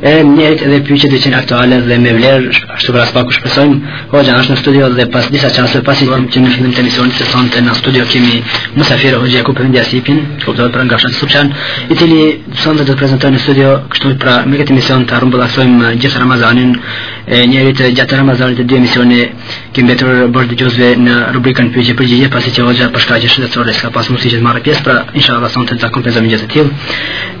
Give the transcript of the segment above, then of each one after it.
E nderit edhe pyetjet të jenë aktuale dhe me vlerë, ashtu pra pas pak shpresojmë, hoxha është në studio dhe pas disa çaste, pasi që në fillim të emisionit se sonte në studio kemi mësafirë hoxhë Jakup efendi Asipin, që kuptohet për nga shanë subqan, i cili sonte do të prezentojë në studio, kështu pra me këtë emision të rrumbullakësojmë gjithë Ramazanin, e njerit gjatë Ramazanit e dy emisioni kemi mbetur borxh dëgjuesve në rubrikën pyetje përgjigje, pasi që hoxha për shkaqe shëndetësore, s'ka pas mundësi që të marrë pjesë, pra inshallah sonte të kompenzojmë gjithë të tillë.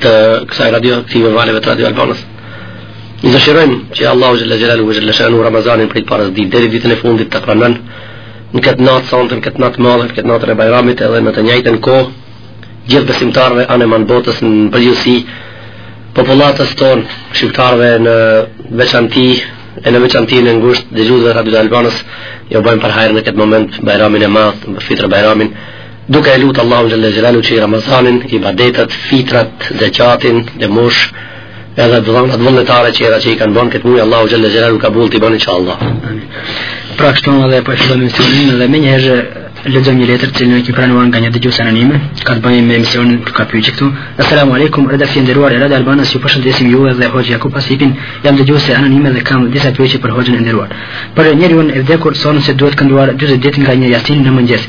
të kësaj radio aktive valeve të radio Albanës. I dëshirojmë që Allahu xhel-le xhelaluhu ve xhel-le shanuhu Ramazanin prej të parës ditë deri ditën e fundit të pranon në këtë natë sonte, në këtë natë madhe, në këtë natë e Bajramit edhe në të njëjtën kohë gjithë besimtarëve anembanë botës në përgjithësi popullatës sonë, shqiptarëve në veçanti e në veçanti më ngusht dëgjuesve të Radio Albanës ju bëjmë për hajrë në këtë moment Bajramin e madh, fitrë Bajramin Duke e lutë Allahun xhel-le xhelaluhu që Ramazanin, ibadetat, fitrat, zeqatin, lëmoshën edhe dhënat vullnetare që era që i kanë bënë këtë muaj, Allahu xhel-le xhelaluhu kabul t'i bën inshallah. Pra kështu ne edhe po e fillojmë emisionin dhe menjëherë lexoj një letër që e kemi pranuar nga një dëgjues anonim, ka të bëjë me emisionin për kapyçi këtu. Asalamu alaykum, radio e nderuar Radio Albana, ju përshëndes ju dhe hoxhë Jakup Asipin. Jam dëgjues anonim dhe kam disa pyetje për hoxhën e nderuar. Për njeriun e vdekur thonë se duhet kënduar 40 ditë nga një jasin në mëngjes.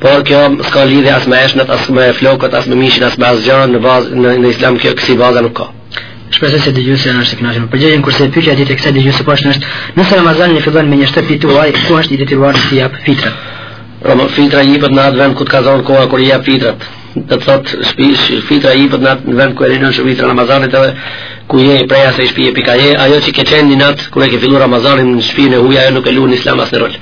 Por kjo s'ka lidhje as me eshnët, as me flokët, as me mishin, as me asgjë në bazë në, në islam kjo, kësi baza nuk ka. Shpresoj se dëgjuesi jonë është i kënaqur me përgjigjen kurse pyetja e dytë e këtij dëgjuesi po është, nëse Ramazani i fillon në një shtëpi të huaj, ku është i detyruar të japë fitrën? Rama fitra i jepet në atë vend ku të ka zonë koha kur i jep fitrat. Do të thotë se fitra i jepet në atë vend ku e rinon shtëpi fitra Ramazanit edhe ku je i prej asaj shpije që je, ajo që ke qenë një natë kur e ke fillu Ramazanin në shpijën e huaj, ajo nuk e lu në islam asnjë rol.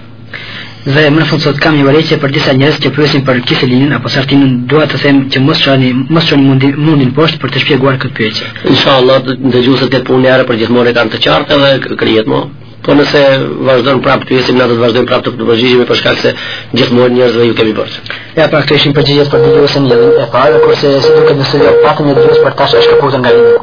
Dhe më në fund sot kam një vërejtje për disa njerëz që pyesin për kiselinën apo sartinën, dua të them që mos çani, mos çani mundin, mundin poshtë për të shpjeguar këtë pyetje. Inshallah, ndëgjuesit këtë punë njëherë e përgjithmonë e kanë të qartë edhe krijet më. Po nëse vazhdojnë prapë të pyesin na do të vazhdojmë prapë të përgjigjemi për shkak se gjithmonë njerëzve ju kemi bërë. Ja pra këto ishin përgjigjet për letrën e parë, kurse si duket nëse ju patën një dëgjues për tash është kapur nga linja.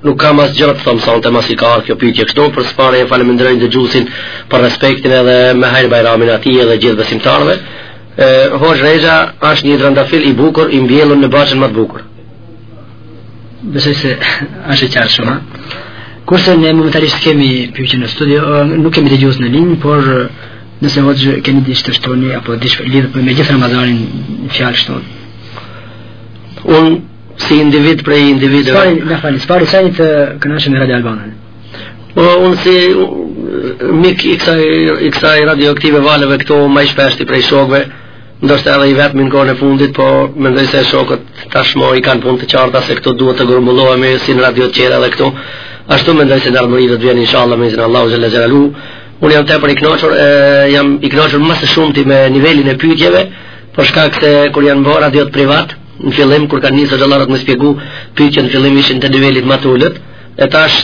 Nuk kam asgjë çka të them sonte masi ka ardhur kjo pyetje kështu, por së pari e faleminderoj dëgjuesin për respektin edhe me Hajr Bajramin atij edhe gjithë besimtarëve. E Hoxhë Rexha është një drandafil i bukur, i mbjellur në bahçen më të bukur. Besoj se është e qartë shumë. Kurse ne momentalisht kemi pyetje në studio, nuk kemi dëgjues në linjë, por nëse hoxhë keni diç të të shtoni apo diç lidhur me gjithë Ramazanin fjalë shtoni. Un si individ prej individëve. Çfarë, na falni, sa jeni të kënaqur me Radio Albanën? Po unë si mik i kësaj i kësaj radioje, i këtyre valëve këtu më i shpeshti prej shokëve, ndoshta edhe i vetmi në kohën e fundit, po mendoj se shokët tashmë i kanë punët e qarta se këtu duhet të grumbullohemi si në radio të tjera edhe këtu. Ashtu mendoj se n'ardhmëri do të vjen inshallah me izin Allahu xhalla xhalalu. Unë jam tepër i kënaqur, jam i kënaqur më së shumti me nivelin e pyetjeve, për shkak se kur janë bërë radiot private, Në fillim kur kanë nisur hoxhallarët me shpjegu, pyetjet në fillim ishin të nivelit më të ulët, e tash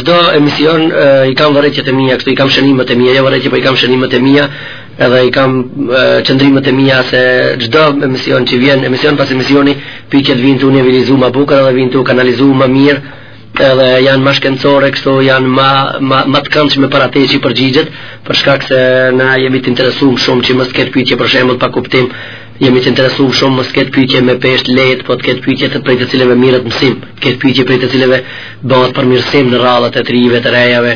çdo emision e, i kam vërejtjet e mia, këtu i kam shënimet e mia, jo vërejtje, po i kam shënimet e mia, edhe i kam qëndrimet e mia se çdo emision që vjen, emision pas emisioni, pyetjet vijnë tu u nivelizu më bukur dhe vijnë tu u kanalizu më mirë edhe janë më shkencore këto janë më më më të këndshme para te që përgjigjet për shkak se na jemi të interesuar shumë që mos të ketë pyetje për shembull pa kuptim Jemi të interesuar shumë mos ketë pyetje me peshë të lehtë, po të ketë pyetje të prej të cilëve mirret mësim, të ketë pyetje prej të cilëve bëhet përmirësim në radhët e të rinjve të rejave,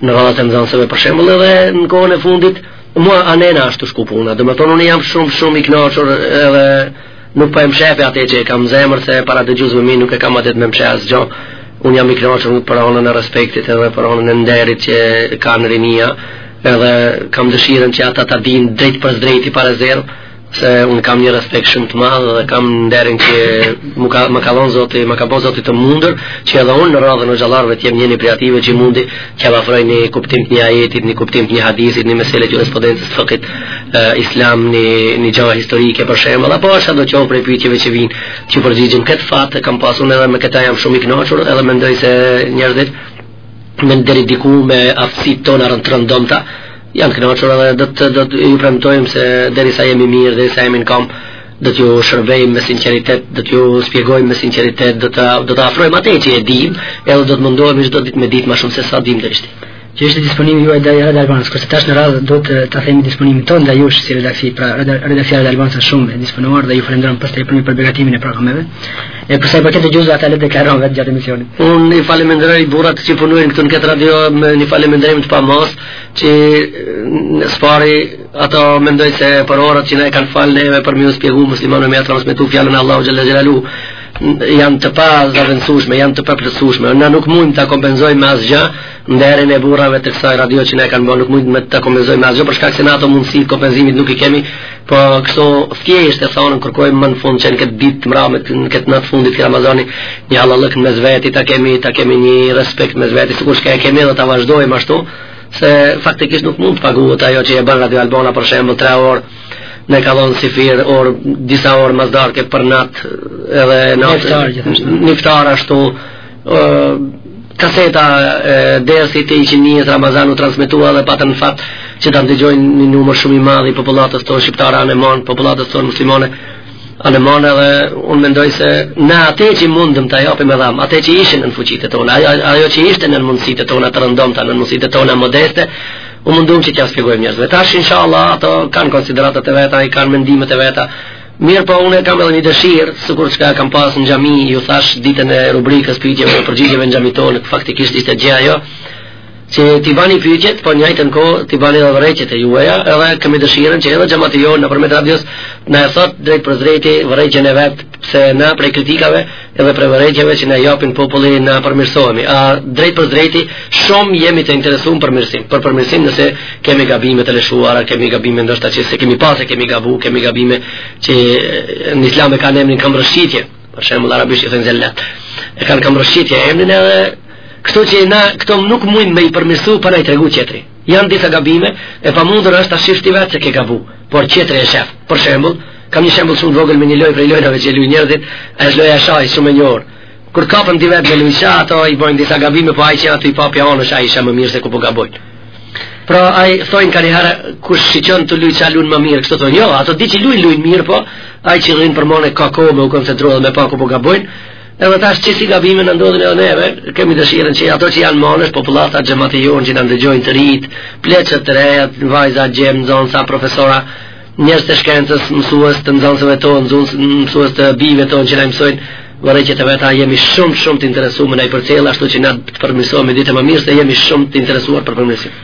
në radhët e nxënësve për shembull edhe në kohën e fundit mu në Anadren ashtu shku puna. Domethënë unë jam shumë shumë i kënaqur edhe nuk po e mshef atë që e kam n'zemër se para dëgjuesve të mi nuk e kam adet me mshef asgjë. Unë jam i kënaqur për anën e respektit edhe për anën e nderit që kanë rinia. Edhe kam dëshirën që ata ta dinë drejtpërdrejti prej zërit, se un kam një respekt shumë të madh dhe kam nderin që më ka më ka dhënë Zoti, më ka bërë Zoti të mundur që edhe un në radhën e hoxhallarëve të jem një prej atyre që mundi që ta afroj një kuptim të një ajeti, një kuptim të një hadithi, një mesele të jurisprudencës së fikhut islam një një gjë historike për shembull, apo çkado qoftë prej pyetjeve që vijnë, që përgjigjem këtë fat e kam pasur edhe me këtë jam shumë i kënaqur, edhe mendoj se njerëzit deri diku me aftësitë tona të rënd të rëndomëta, janë të kënaqur edhe do të do të ju premtojmë se derisa jemi mirë, derisa jemi në kamb, do t'ju shërbejmë me sinqeritet, do t'ju spjegojmë me sinqeritet, do ta do ta afrojmë atë që e dimë, edhe do të mundohemi çdo ditë me dit më shumë se sa dimë deri sot. Ky është disponimi juaj ndaj Radio Albanës, kurse tash në radhë do të ta themi disponimin tonë ndaj jush si redaksi, pra redaksia e Radio Albanës është shumë e disponuar dhe ju falenderon për begatimin e programeve. E për sa u përket dëgjuesve, ata le të deklarohen vetë gjatë emisionit. Unë i falemenderoj burrat që punojnë këtu në këtë radio, me një falemenderim të pamasë, që së pari ato mendoj se për orët që na e kanë fal neve për me ju spjegu muslimanëve, me e transmetu fjalën e Allahut xhelle xhelaluhu, janë të pazavendësueshme, janë të paplotësueshme. Na nuk mund ta kompenzojmë me asgja, Nderin e burrave të kësaj radio që ne kanë bërë nuk mund të kompenzojmë me asgjë për shkak se ne ato mundësi të kompenzimit nuk i kemi, po kështu thjesht e thonë kërkojmë më në fund që në këtë ditë të mramit, në këtë natë fundit të Ramazanit, një hallallëk në mes vetit, ta kemi, ta kemi një respekt mes vetit, sikur që e kemi dhe ta vazhdojmë ashtu, se faktikisht nuk mund të paguhet ajo që e bën Radio Albana për shembull 3 orë ne ka dhënë si firë orë, disa orë madje për natë edhe natë, n'iftar ashtu, kaseta e dersit e gjithë Ramazanit u transmetua dhe patën fat që ta dëgjojnë një numër shumë i madh i popullatës tonë shqiptare anembanë, popullatës tonë muslimane anembanë edhe unë mendoj se ne atë që mundëm ta japim e dhamë, atë që ishin në fuqitë tona, ajo, ajo që ishte në mundësitë tona të rëndomta, në mundësitë tona modeste, u mundum që t'ja spjegojmë njerëzve. Tash inshallah ato kanë konsideratat e veta, i kanë mendimet e veta, Mirëpo unë kam edhe një dëshirë, sikur çka kam pas në xhami, ju thash ditën e rubrikës pyetjeve dhe përgjigjeve në xhamin tonë, faktikisht ishte gjë ajo. Që ti bani pyetjet, po njëjtën kohë ti bani edhe vërejtjet e juaja, edhe kam dëshirën që edhe xhemati jonë nëpërmjet radios na e thot drejt për drejti vërejtjen e vet, se na prej kritikave edhe prej vërejtjeve që na japin populli na përmirësohemi. A drejt për drejti shumë jemi të interesuar për mirësim, për përmirësim nëse kemi gabime të lëshuara, kemi gabime ndoshta që s'e kemi pa se, kemi gabu, kemi gabime që në Islam e kanë emrin kamrrëshqitje, për shembull arabisht i thënë zellat. E kanë kamrrëshqitje emrin edhe kështu që na këto nuk mund me i përmirësu pa na i tregu tjetri. Janë disa gabime, e pamundur është ta shifsh ti vetë se ke gabu, por tjetri e shef. Për shembul, kam një shembull shumë vogël me një lojë prej lojnave që lujnë njerëzit, është loja shah, shumë e njohur. Kur kapen dy vetë me lujt shah, ato i bojnë disa gabime, po ai që aty i ka pa anësh ai sheh më mirë se ku po gabojnë. Prandaj thojnë kanjëherë, kush shiqon të lujnë shah lun më mirë, kështu thonë, jo, ato dy që lujnë lujnë mirë, po ai që rrin përmone ka kohë me u koncentruar dhe me pa ku po gabojnë, Edhe tash qësi gabime na ndodhin edhe neve, kemi dëshirën që ato që janë m'anësh, popullata xhemati jonë që na ndëgjojnë të rijtë, pleqtë të rejat, vajza djem, nxënësa profesora, njerëz të shkencës, mësues të nxënësve tonë, mësues të fëmijve tonë që na i mësojnë, vërejtjet e veta jemi shumë shumë të interesu me na i përcjell ashtu që na të përmirësohemi ditë e më mirë se jemi shumë të interesuar për përmirësim.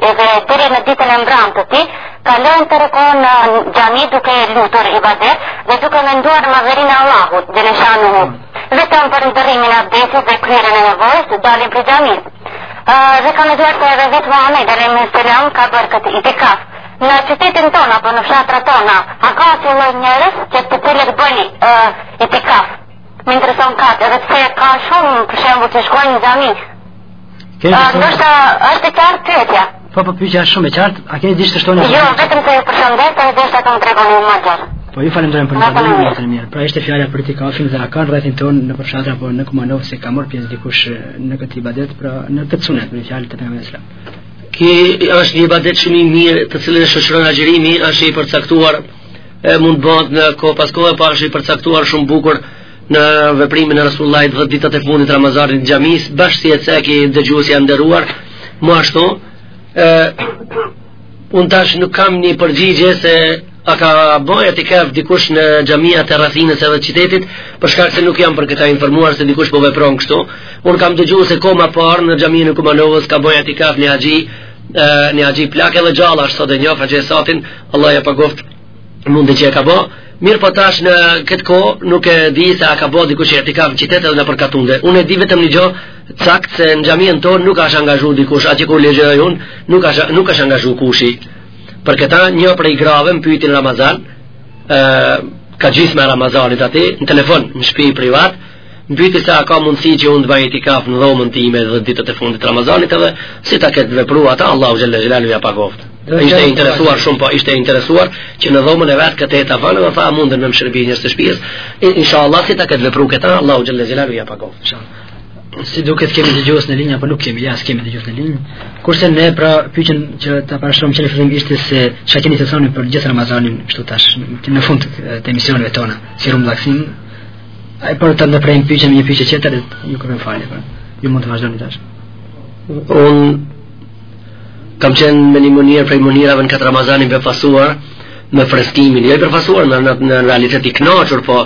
Edhe deri në ditën e mbramë të tij, kalojnë tërë kohën në xhami duke e lutur ibadet dhe duke menduar në madhërinë e Allahut, xhele shanuhu. Vetëm për ndërrimin e abdesit dhe kryerjen e nevojës, dalin prej xhami. Dhe kam menduar se edhe vetë Muhammedi alejhi selam ka bërë këtë itikaf. Në qytetet tona, po në fshatrat tona, a ka lloj njerëz që të cilët bëjnë itikaf. Më intereson ky, edhe pse ka shumë për shembull që shkojnë në xhami, Keni të shkruar? Nëse është e qartë pyetja. Po po pyetja është shumë e qartë. A keni diçka të shtoni? Jo, vetëm të ju përshëndes, po do të na tregoni më gjatë. Po ju falenderojmë për ndihmën e juaj mirë. Pra ishte fjala për itikafin dhe a ka në rrethin tonë në fshat apo në Kumanovë se ka marr pjesë dikush në këtë ibadet, pra në këtë sunet me fjalë të pejgamberit alejhi selam. Ky është një ibadet shumë i mirë, të cilën e shoqëron agjërimi, është i përcaktuar e mund bëhet në kohë pas kohë, po është i përcaktuar shumë bukur në veprimin e Resulullahit dhetë ditët e fundit Ramazanit në xhami, bash si e ceki dëgjuesi i nderuar, mu ashtu, e, unë tash nuk kam një përgjigje se a ka bo itikaf dikush në xhamia të rrethinës edhe qytetit, për shkak se nuk jam për këta informuar se dikush po vepron kështu, unë kam dëgju se koh ma parë në xhaminë e Kumanovës ka bo itikaf një haxhi, një haxhi plak edhe gjallë asht edhe një haxhi e satin, Allahu ia pagoftë, Mundi që e ka bo, mirë po tash në këtë kohë, nuk e di se a ka bo dikush itikaf në qytet edhe nëpër katunde. Unë e di vetëm një gjo, sakt se në xhaminë tonë nuk ashtë angazhu dikush, atje ku ligjëroj unë, nuk ashtë, nuk ashtë angazhu kushi. Për këta një prej grave më pyti n Ramazan, e, ka gjysma e Ramazanit aty, në telefon, në shpi privat, Më pyti se a ka mundësi që unë të bëj itikaf në dhomën time dhetë ditët e fundit Ramazanit edhe si ta ketë vepru ata Allahu xhel-le xhelaluhu ja pagoft. Ishte e interesuar shumë po ishte e interesuar që në dhomën e vet këtë ta falë dhe tha mundën me mshërbi njerëz të shtëpisë. Inshallah si ta ketë vepru këta Allahu xhel-le xhelaluhu ja pagoft. Inshallah. Si duket kemi dëgjues në linjë apo nuk kemi, jo s'kemi dëgjues në linjë. Kurse ne pra pyetjen që ta parashtrova që në fillim ishte se çka keni të thoni për gjithë Ramazanin kështu tash në fund të emisioneve tona, si rrumbullakësim A ju patëm ndërprerë pyetjen me një pyetje tjetër, ju kemi falë. Pra. Ju mund të vazhdoni tash. Un kam qenë me një mënyrë prej mënyrave në kët Ramazan i befasuar me freskimin. Jo i befasuar në, në, në realitet i kënaqur, po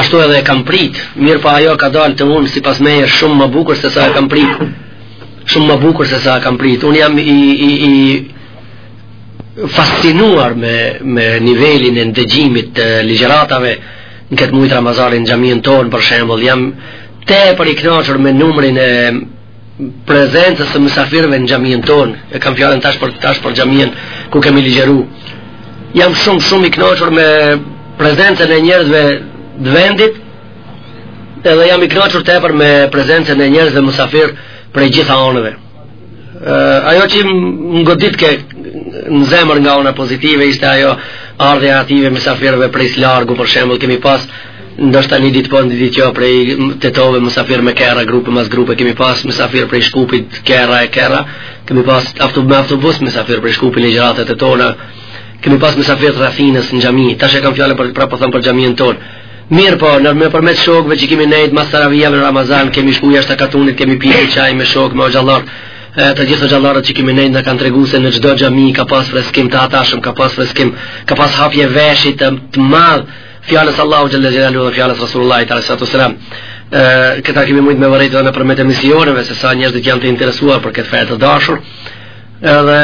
ashtu edhe e kam prit. Mirëpo ajo ka dalë te unë sipas meje shumë më bukur se sa e kam prit. Shumë më bukur se sa e kam prit. Unë jam i, i, i fascinuar me, me nivelin e ndëgjimit të ligjeratave Në këtë muj të Ramazanit në xhaminë tonë, për shembull, jam tepër i knaqur me numrin e prezencës së mysafirëve në xhaminë tonë, e kam fjalën tash për, tash për xhaminë ku kemi ligjeru. Jam shumë, shumë i knaqur me prezencën e njerëzve të vendit, edhe jam i knaqur tepër me prezencën e njerëzve mysafirë prej gjitha anëve. Uh, ajo që më godit ke në zemër nga ona pozitive ishte ajo ardhja e atyre mysafirëve prej së largu për shembull kemi pas ndoshta një ditë po një ditë jo prej Tetove musafir me kerra grupe mas grupe kemi pas musafir prej Shkupit kerra e kerra kemi pas ashtu me autobus musafir prej Shkupit n ligjëratat e tona kemi pas musafir të rrethinës në xhami tash e kam fjalën për, pra po për xhaminë tonë Mirëpo, ne nëpërmjet shokëve që kemi nejtë mas teravijave në Ramazan, kemi shku jashta katunit, kemi pi çaj me shokë, me hoxhallarë, të gjithë hoxhallarët që kemi nejtë na kanë tregu se në çdo xhami ka pas freskim të hatashëm, ka pas freskim, ka pas hapje veshit të, të madhë, fjalës Allahut xhelle xhelaluhu dhe fjalës Resulullahit alejhi salatu selam. Këta kemi mujtë me vërejtë edhe nëpërmjet emisioneve, se sa njerëzit janë të interesuar për këtë fe të dashur, Edhe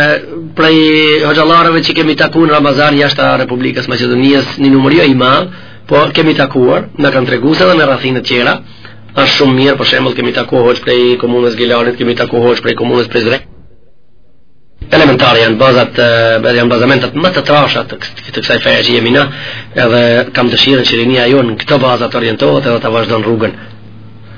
prej hoxhallarëve që kemi taku në Ramazan jashta Republikës Maqedonisë, një numër jo i madh, po kemi takuar, na kanë tregu se edhe në rrethinat tjera. Është shumë mirë, për shembull, kemi taku hoxhë prej komunës Gjilanit, kemi taku hoxhë prej komunës Prizren elementare janë bazat edhe janë bazamentet më të trasha të të kësaj feje që jemi na edhe kam dëshirën që rinia jonë në këto baza të orientohet edhe ta vazhdon rrugën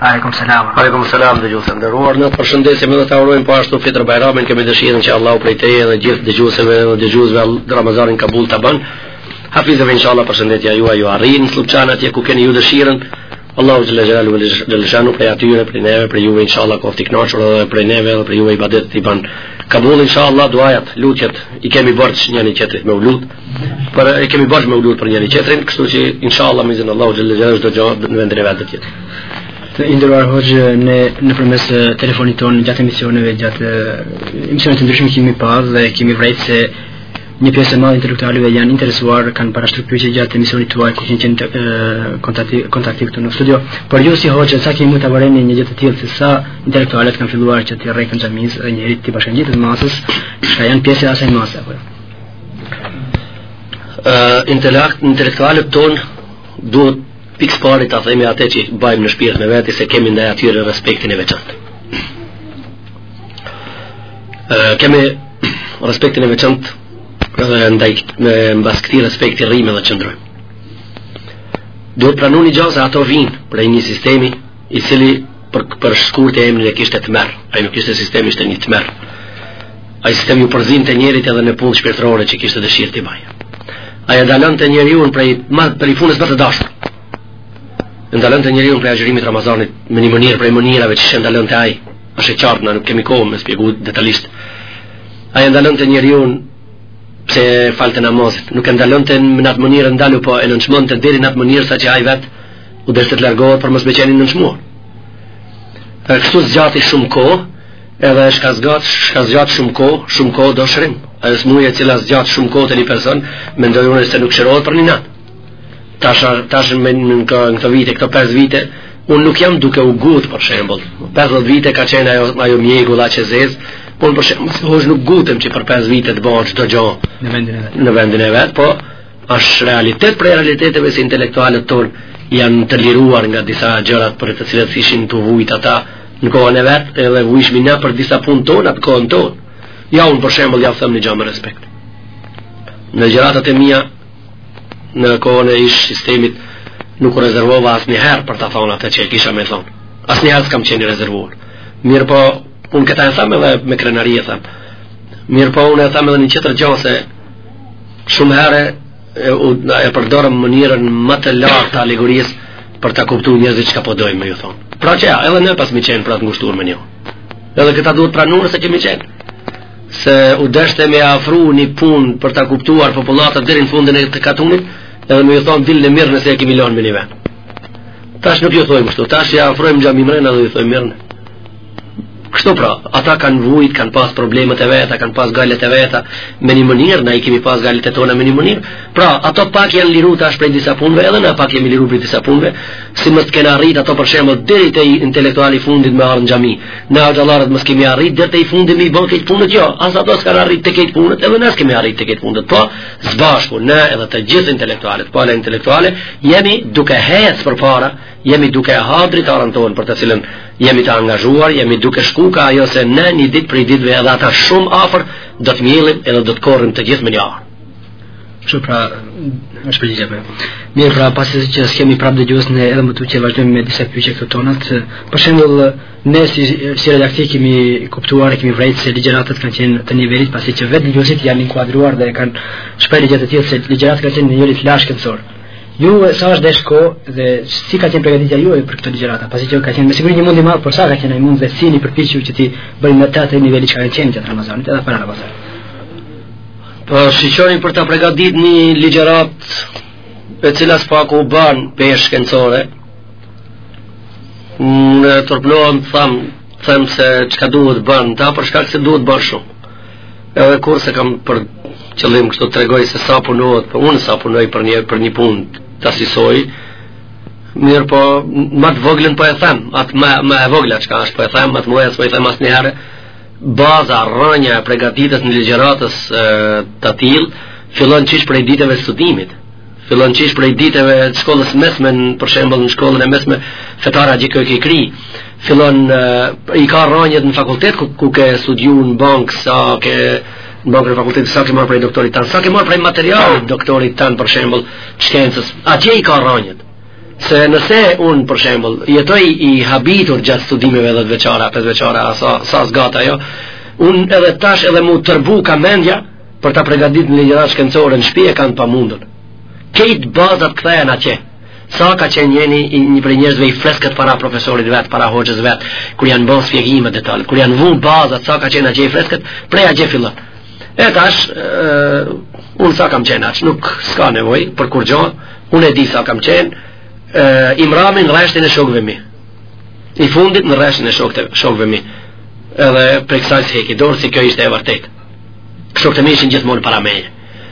Aleikum selam. Aleikum selam dëgjues i nderuar. Ne të përshëndesim dhe ta urojmë po ashtu Fitr Bajramin, kemi dëshirën që Allahu prej teje dhe gjithë dëgjuesve dhe dëgjuesve Ramazanin kabul ta bën. Hafizem inshallah përshëndetja juaj ju arrin në Sllupçan atje ku keni ju dëshirën. Allahu xhelle xhelaluhu shanuhu prej atyre prej neve prej juve inshallah koft i kënaqur edhe prej neve edhe prej juve ibadetet i ban kabul inshallah duajat lutjet i kemi borxh njëri tjetrit me u lut. Po e kemi borxh me u lut për njëri tjetrin, kështu që inshallah me izin Allahut xhelle xhelaluhu çdo gjë në vendin e vet atje. I nderuar hoxhë ne nëpërmes telefonit tonë gjatë emisioneve gjatë emisioneve të ndryshme kemi pa dhe kemi vërejtë se një pjesë e madhe e intelektualëve janë interesuar kanë parashtru pyetje gjatë emisionit tuaj ku kanë qenë kontakti kontakti këtu në studio por ju si hoxhë sa keni mund ta vëreni një gjë të tillë se sa intelektualët kanë filluar që t'i rreken xhamisë dhe njëherit t'i bashkangjiten masës çka janë pjesë e asaj masë apo jo? Intelekt, intelektualët tonë duhet pikësëpari ta themi atë që bajmë në shpirt me vete se kemi ndaj atyre respektin e veçantë. Ë kemi respektin e veçantë dhe ndaj mbas këtij respekti rrimë dhe qëndrojmë. Duhet pranu ni gja se ato vijnë prej një sistemi i cili për, për shkurt emrin e kishte tmerr, ai nuk ishte sistem, ishte një tmerr. Ai sistem iu përzinte njerit edhe në punë shpirtërore që kishte dëshirë t'i bajë. Ai ndalonte njeriun prej, ma, prej punës më të dashtë. Ndalonte njeriun prej agjërimit Ramazanit me një mënyrë prej mënyrave që e ndalonte ai. Asht e qartë na nuk kemi kohë me shpjegu detalisht. Ai ndalonte njeriun pse falte namazin. Nuk e ndalonte në atë mënyrë ndalu, po e nënçmonte deri në atë mënyrë saqë ai vetë u deshte të largohet për mos me qenë i nënçmuar. Ai kështu zgjati shumë kohë, edhe çka zgjat, çka zgjat shumë kohë, shumë kohë do shërim. Ajo smuja e cila zgjat shumë kohë te një person, mendoj unë se nuk shërohet për një natë. Tash tashmë në këto vite, këto 5 vite, unë nuk jam duke u ngut për shembull. 50 vite ka qenë ajo ajo mjegulla e zezë, po për shembull, hoje nuk ngutem që për 5 vite të bie çdo gjë në vendin e vet. Në vendin e vet, po është realitet prej realiteteve se intelektualët tonë janë të liruar nga disa gjëra për të cilat ishin të vujt ata në kohën e vet edhe vujshim na për disa punë tona në kohën tonë. Ja unë për shembol ja u them një gjë me respekt. Në ligjëratat e mia në kohën e ish sistemit nuk u rezervova asnjëherë për të thonë atë që e kisha me thonë. Asnjëherë s'kam qenë i rezervuar. Mirëpo, unë këta e tham edhe me krenari e tham. Mirëpo, unë e tham edhe një tjetër gjo se Shumë herë e, e përdorëm mënyrën më të lartë të alegorisë për ta kuptuar njerëzit çka po dojmë me ju thonë. Pra që ja, edhe ne pasmi qenë pra të ngushtuar me një. Edhe këta duhet pranuar se kemi qenë. Se u deshte me afru një punë për ta kuptuar popullatën deri në fundin e katunit, edhe me ju thonë dilni mirë nëse e kemi lënë në një vend. Tash nuk ju thojmë kështu, tash ja afrojmë xhamin mrena dhe ju thojmë mirë. Kështu pra, ata kanë vujt, kanë pas problemet e veta, kanë pas hallet e veta, në një mënyrë, na i kemi pas hallet tona në një mënyrë. Pra, ata pak janë liru tash prej disa punëve, edhe na pak jemi liru prej disa punëve, si mos të kenë arrit ata për shembull deri te intelektuali i fundit me ardh në xhami. Na hoxhallarët mos kemi arrit deri te i fundit me bën këtë punë, jo. As ata s'kan arrit te këtë punë, edhe na s'kemi arrit te këtë punë. Po, së bashku ne edhe të gjithë intelektualët, po intelektuale, jemi duke hec përpara Jemi duke hazrit arën tonë për të cilën jemi të angazhuar, jemi duke shku ka ajo se ne një ditë prej ditëve edhe ata shumë afër, do të mbjellim edhe do të korrim të gjithë në një arë. Shumë pra, është për gjithë. Mirë pra, pasi që s'kemi prapë dëgjues, ne edhe më tej vazhdojmë me disa pyetje të tonat. Për shembull, ne si, si redaksi kemi kuptuar e kemi vrejtë se ligjeratët kanë qenë të nivelit, pasi që vetë dëgjuesit janë inkuadruar dhe kanë shprehur dëgjuesit tjetër se ligjeratët kanë qenë në nivel të lartë shkencor. Ju sa është desh kohë dhe si ka qenë përgatitja juaj për këto ligjërata, pasi që ka qenë me siguri një mund i madh, por sa ka qenë ai mund dhe si jeni përpjekur që t'i bëni në atë nivel që ka qenë gjatë Ramazanit edhe para Ramazanit. Po shikoni për ta përgatitur një ligjëratë e cila së paku ban peshë shkencore. Unë turpërohem ta them se çka duhet bën, ta, për shkak se duhet bën shumë. Edhe kurse s'kam për qëllim kështu të tregoj se sa punohet, po unë sa punoj për një, për një punë t'asisoj, mirëpo më të voglën po e them, atë më, më e vogla çka është po e them, më të mëdhatë s'po i them asnjëherë, baza, rrënja e përgatitjes së një ligjërate të atillë, fillon qysh prej ditëve së Fillon qysh prej ditëve të shkollës së mesme, për shembull në shkollën e mesme fetare që ke kry. Fillon i ka rrënjët në fakultet ku, ku ke studiu në bankë sa ke në bankën e fakultetit sa ke marrë prej doktorit tan, sa ke marrë prej materialit të doktorit tan për shembull shkencës. Atje i ka rrënjët. Se nëse unë për shembull jetoj i habitur gjatë studimeve 10 vjeçare, 5 vjeçare, sa sa zgjat ajo, unë edhe tash edhe m'u tërbu ka mendja për ta pregadit një ligjëratë shkencore në shpi e kanë pamundun. Krejt bazat kthehen atje, sa ka qenë njeni, një prej njerëzve i freskët para profesorit vet, para hoxhës vet, kur janë bo shpjegimet detale, kur janë vu bazat, sa ka qenë atje i freskët, prej atje fillon. E tash, unë sa kam qenë atje, nuk s'ka nevojë, për kurgjo, unë e di sa kam qenë, i mrami në reshtin e shokve mi. I fundit në reshtin e shokve mi. Edhe prej kësaj s'heki dorë, se kjo ishte e vërtetë. Shokët e mi ishin gjithmonë para meje.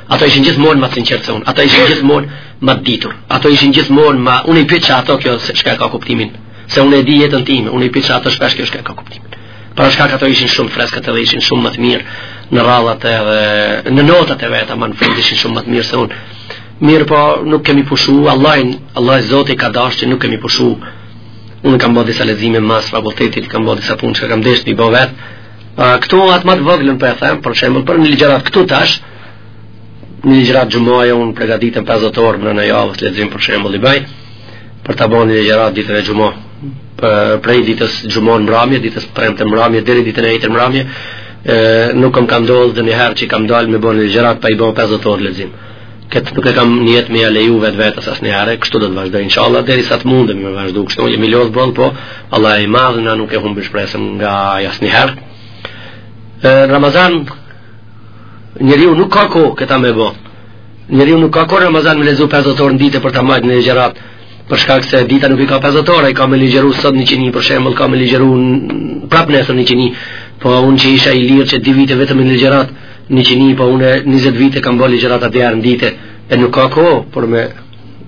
Ato ishin gjithmonë më të sinqertë se unë. Ato ishin gjithmonë më të ditur. Ato ishin gjithmonë ma... unë i pyetsha ato kjo se çka ka kuptimin. Se unë e di jetën time, unë i pyetsha ato shpesh kjo çka ka kuptimin. Për shkak ato ishin shumë freskët edhe ishin shumë më të mirë në rradhat edhe në notat e veta më në fund ishin shumë më të mirë se unë. Mirëpo nuk kemi pushu, Allahin, Allah i Zoti ka dashë që nuk kemi pushu. Unë kam bërë disa lexime mas fakultetit, kam bërë disa punë që kam dashtë t'i bëj vetë, A, këtu atë ma t'voglën po e them, për shembull, për një ligjëratë këtu tash, një ligjëratë xhumaje, unë pregaditem 50 orë mrena javës, lexim për shembull, i baj, për ta ba një ligjëratë ditën e xhuma, për, prej ditës xhuma në mramje, ditës premte mramje, deri ditën e enjte në mramje, e, nuk kam, ka ndodhë ndonjëherë që kam dalë me ba një ligjëratë, pa i ba 50 orë lexim. Këtë nuk e kam nijet me ja leju vetvetes asnjëherë, kështu do të vazhdoj, inshallah, derisa të mundem me vazhdu, kështu jemi lodhë boll, po Allahu i madh, na nuk e humbim shpresën nga ai asnjëherë. Ramazan, njeriu nuk ka kohë këta me bo, njeriu nuk ka kohë Ramazan me lexu 50 orë në ditë për ta majtë një ligjëratë, për shkak se dita nuk i ka 50 orë, ai ka me ligjëru sot në iqindi për shembull, ka me ligjëru prap nesër në iqindi. Po unë që isha i lirë që dy vite vetëm me ligjëratë në iqindi, po unë 20 vite kam bërë ligjërata dy herë në ditë e nuk ka kohë për me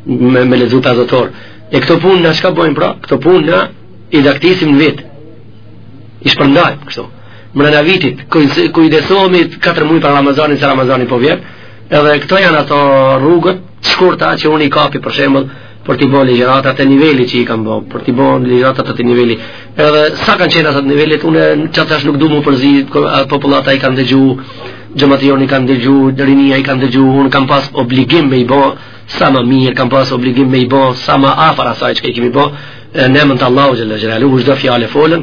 me, me lexu 50 orë. E këto punë na çka bëjmë pra? Këto punë na i daktisim në vit. I shpërndajmë kështu. Mrena vitit, kujdesohemi 4 muaj para Ramazanit, se Ramazani po vjen. Edhe këto janë ato rrugët shkurta që unë i kapi për shembull për t'i bo ligjëratat e nivelit që i kam bo, për t'i bo ligjëratat të nivelit. Edhe sa kanë qenë ato t'nivelit, unë qitash nuk du m'u përzi, popullata i kanë dëgju, xhemati i kanë dëgju, rinia i kanë dëgju, unë kam pas obligim me i bë sa më mirë, kam pas obligim me i bë sa më afër asaj që i kemi bo, në emër të Allahut xhele xhelaluhu, çdo fjalë folën,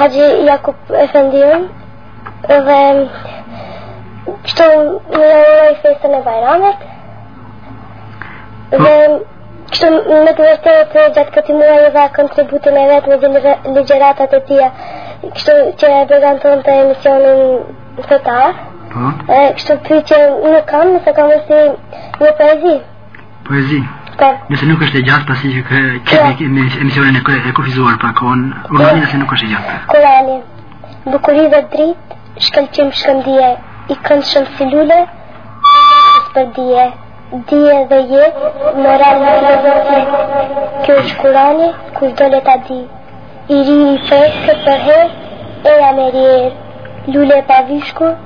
Haxhi Jakup Efendiun dhe kështu më uroj festën e Bajramit. Dhe kështu me të vërtetë gjatë këtij muaji e dha kontributin e vet me ligjëratat e tija. Kështu që e prezantonte emisionin fetar. Po. Kështu pyetje nuk kam, nëse ka mundësi një poezi. Poezi. Po. Nëse nuk është e gjatë pasi që kë kemi me emisionin e kë e kufizuar pra kohën, urdhëroni nëse nuk është e gjatë. Kurani. Bukuri dhe dritë, shkëlqim shkëndije, i këndshëm si lule, për dije, dije dhe jetë, moral e filozofi. Kjo është kurani, kush do le ta di. I ri i freskët përherë, e amë e erë, lule e pavyshkur,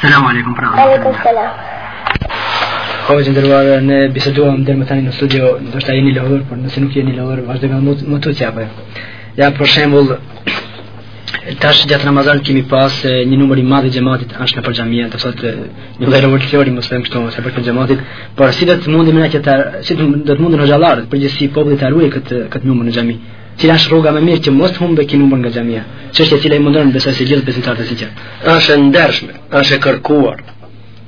Selamu alaikum pra. Alaikum selam. Hoxhë i nderuar ne biseduam dhe më tani në studio, ndoshta jeni lodhur, por nëse nuk jeni lodhur, vazhdojmë më tutje, po. Ja, për shembul, tash gjatë Ramazanit kemi pas një numër i madh i xhamatit është nëpër xhamia, do thotë një lloj revolucioni mos them kështu, sa i përket xhamatit, por si do të mundim ne që ta si do të mundin hoxhallarët, përgjithësi populli ta ruajë këtë këtë numër në xhami. Cila është rruga më mirë që mos të humbë ky numër nga xhamia? Çështje e cila i mundon besoj se gjithë besimtarët e sinqertë. Është e ndershme, është e kërkuar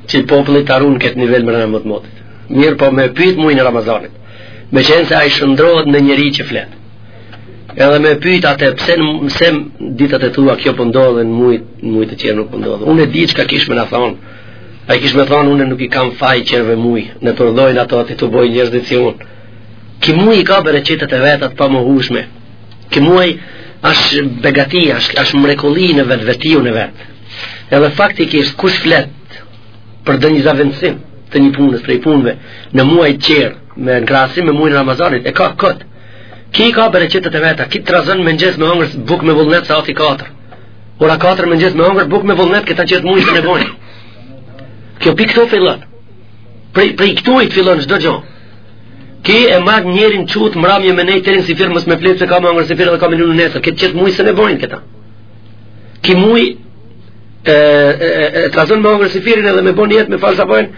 që populli ta ruan këtë nivel brenda mot motit. Mirëpo me pyet mujin e Ramazanit. Me qenë se ai shndërrohet në njeri që flet. Edhe me pyet atë pse pse ditët e tua kjo po ndodh e në muaj muaj të tjerë nuk po ndodhen. Unë di çka kish me na thon. Ai kish me thon unë nuk i kam faj tjerve muaj. Le t'urdhnojnë ato le t'i bëjnë njerëzit si unë. Ki muaj i ka bereqetet e veta të pamohushme. Ki muaj është begati, është, është mrekulli në vetvetiu në vetë. Edhe faktikisht, kush flet për ndonjë zavendësim të një punës prej punëve në muaj tjerë, në krahasim me muajin e Ramazanit, e ka kot. Ki i ka bereqetet e veta, ki të razën mëngjes me hongër bukë me vullnet sahati 4. Ora 4 mëngjes me hongër bukë me vullnet këta tjetër muaj s'mun e bon. Kjo pikë këtu fillon. Prej, prej këtu i fillon çdo gjo. Ki e merr njerin qysh mramje me nejt deri në syfyr mos me fjet se ka me hangër syfyr dhe ka me ninu nesër. Këta tjetër muj s'mun e bon këta. Ki muj e, e, e, të razën me hangër syfyrin edhe me bo nijet me falë sabahun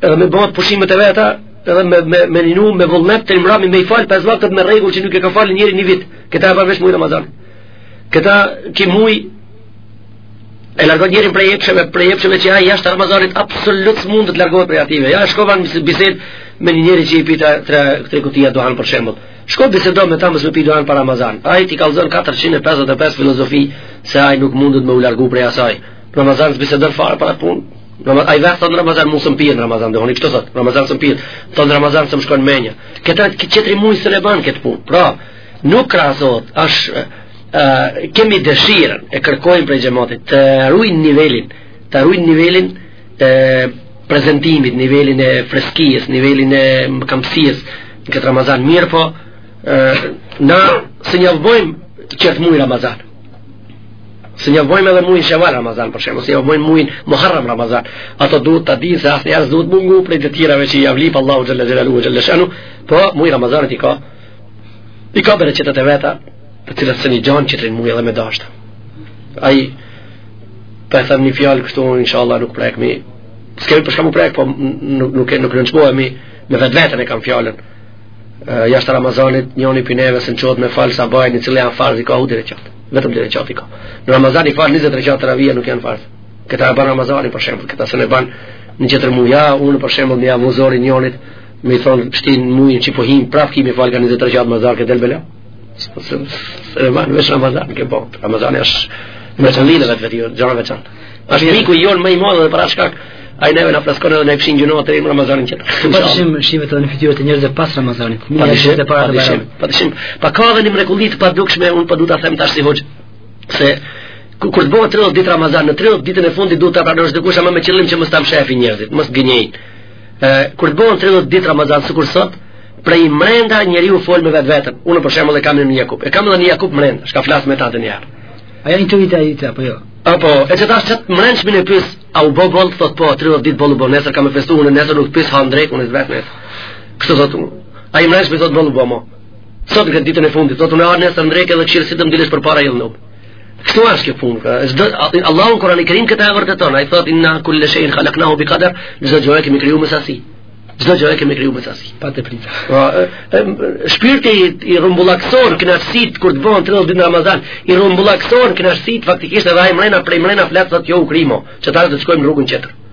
edhe me bo pushimet e veta edhe me, me, me ninu me vullnet deri në mramje me i falë pesë vaktet me rregull që nuk e ka falë njeri një vit. Këta e ban veç muji Ramazan. Këta ki muj e largon njerin prej epsheve, prej epsheve që ai jashtë Ramazanit absolut s'mund të largohet prej atyve. Ja shkova në bisedë me një njeri që i pi ka tre tre kutia duhan për shembull. Shko bisedo me ta mos me pi duhan para Ramazan. Ai t'i kallzon 455 filozofi se ai nuk mundet me u largu prej asaj. Ramazan s'bisedon fare për atë punë. Në ai vetë thon Ramazan mu s'më pihet në Ramazan duhani kështu thot. Ramazan s'm pihet. Thon Ramazan s'm shkon menja. Këta tjetri muj s'e ban këtë punë. Pra, Nuk krahasohet, ashtu kemi dëshirën e kërkojmë prej xhamatit të ruajnë nivelin, të ruajnë nivelin e prezantimit, nivelin e freskisë, nivelin e mkamsisë në këtë Ramazan mirëpo na s'e njabojmë çetër muj Ramazan s'e njabojmë edhe mujn Sheval Ramazan për shembull, s'e njabojmë mujn Muharram Ramazan ato duhet ta dinë se asnjera s'duhet mungu prej detyrave që i lyp Allahu xhelle xhelaluhu xhelle shanuhu po muji Ramazanit i ka I ka bereqetet e veta, të cilat s'i gjan n'çetrin muj edhe me dashtë. Ai, për po e them një fjallë kështu, inshallah nuk prekmi, s'kemi për çka mu prek, po nuk, nuk, nuk nënçmohemi me vetveten e kam fjallën. Uh, jashtë Ramazanit, njoni prej neve s'çohet me falë sabahn, i cili janë farz, i ka dy reqatë. Vetëm dy reqatë i ka. Në Ramazan i falë, 20 reqatë teravija nuk janë farz. Këta e banë Ramazani, për shembull, këta s'e banë në çetër muj, unë për shembull, një avuzori njonit, Me i thonë, n'çit mujn që po himë, prap kimi falë ka 20 reqatë më zarë këtë elbele. Na banë, veç Ramazan, ke po. Ramazani është me të vetvete, gjë e veçantë. Ashtë miku i jonë më i madh edhe për at shkak, ai neve na freskon edhe na i fshin gjynahet deri n'Ramazanin çetër. Po ta shihni shihet edhe në fytyrat e njerëzve pas Ramazanit. Pa dyshim, pa dyshim, pa dyshim. Po ka edhe një mrekulli të padukshme, unë pa po du ta them tash si hoxhë, se kur të bëhet 30 ditë Ramazan, në 30 ditën e fundit duhet ta pranojë dikush ama me qëllim që mos ta mshefin njerëzit, mos gënjejnë. Kur të bëhen 30 ditë Ramazan sikur sot, prej mrenda njeriu fol me vetveten. Unë për shembull e kam në Jakup. E kam edhe një Jakup mrenda, çka flas me ta denjëherë. A ja intuita e ajit apo jo? Apo, e qita shtë i mrenshmi më pyt, a u bo boll, thot po, 30 dit boll u bo, nesër ka me festu, unë nesër nuk po ha në drekë, unë i zbet nesër. Kështu thot unë, ai i mrenshmi thot boll u bo mo. Sot në këtë ditën e fundit, thot unë e arë nesër në drekë edhe kshyrë si të më dilsh përpara jelë nubë. Kështu është kjo punë. Çdo Allahu në Kur'anin e Kerim këtë e vërteton. Ai thotë inna kulli shay'in khalaqnahu bi qadar, çdo gjë e kemi krijuar me sasi. Çdo gjë e kemi krijuar me sasi. Pa të pritur. Po, shpirti i rrumbullakson kënaqësit kur të bëhen 30 ditë Ramazan, i rrumbullakson kënaqësit faktikisht edhe ai mrena prej mrena flet thotë jo u kry mo, qetash do shkojmë në rrugën tjetër.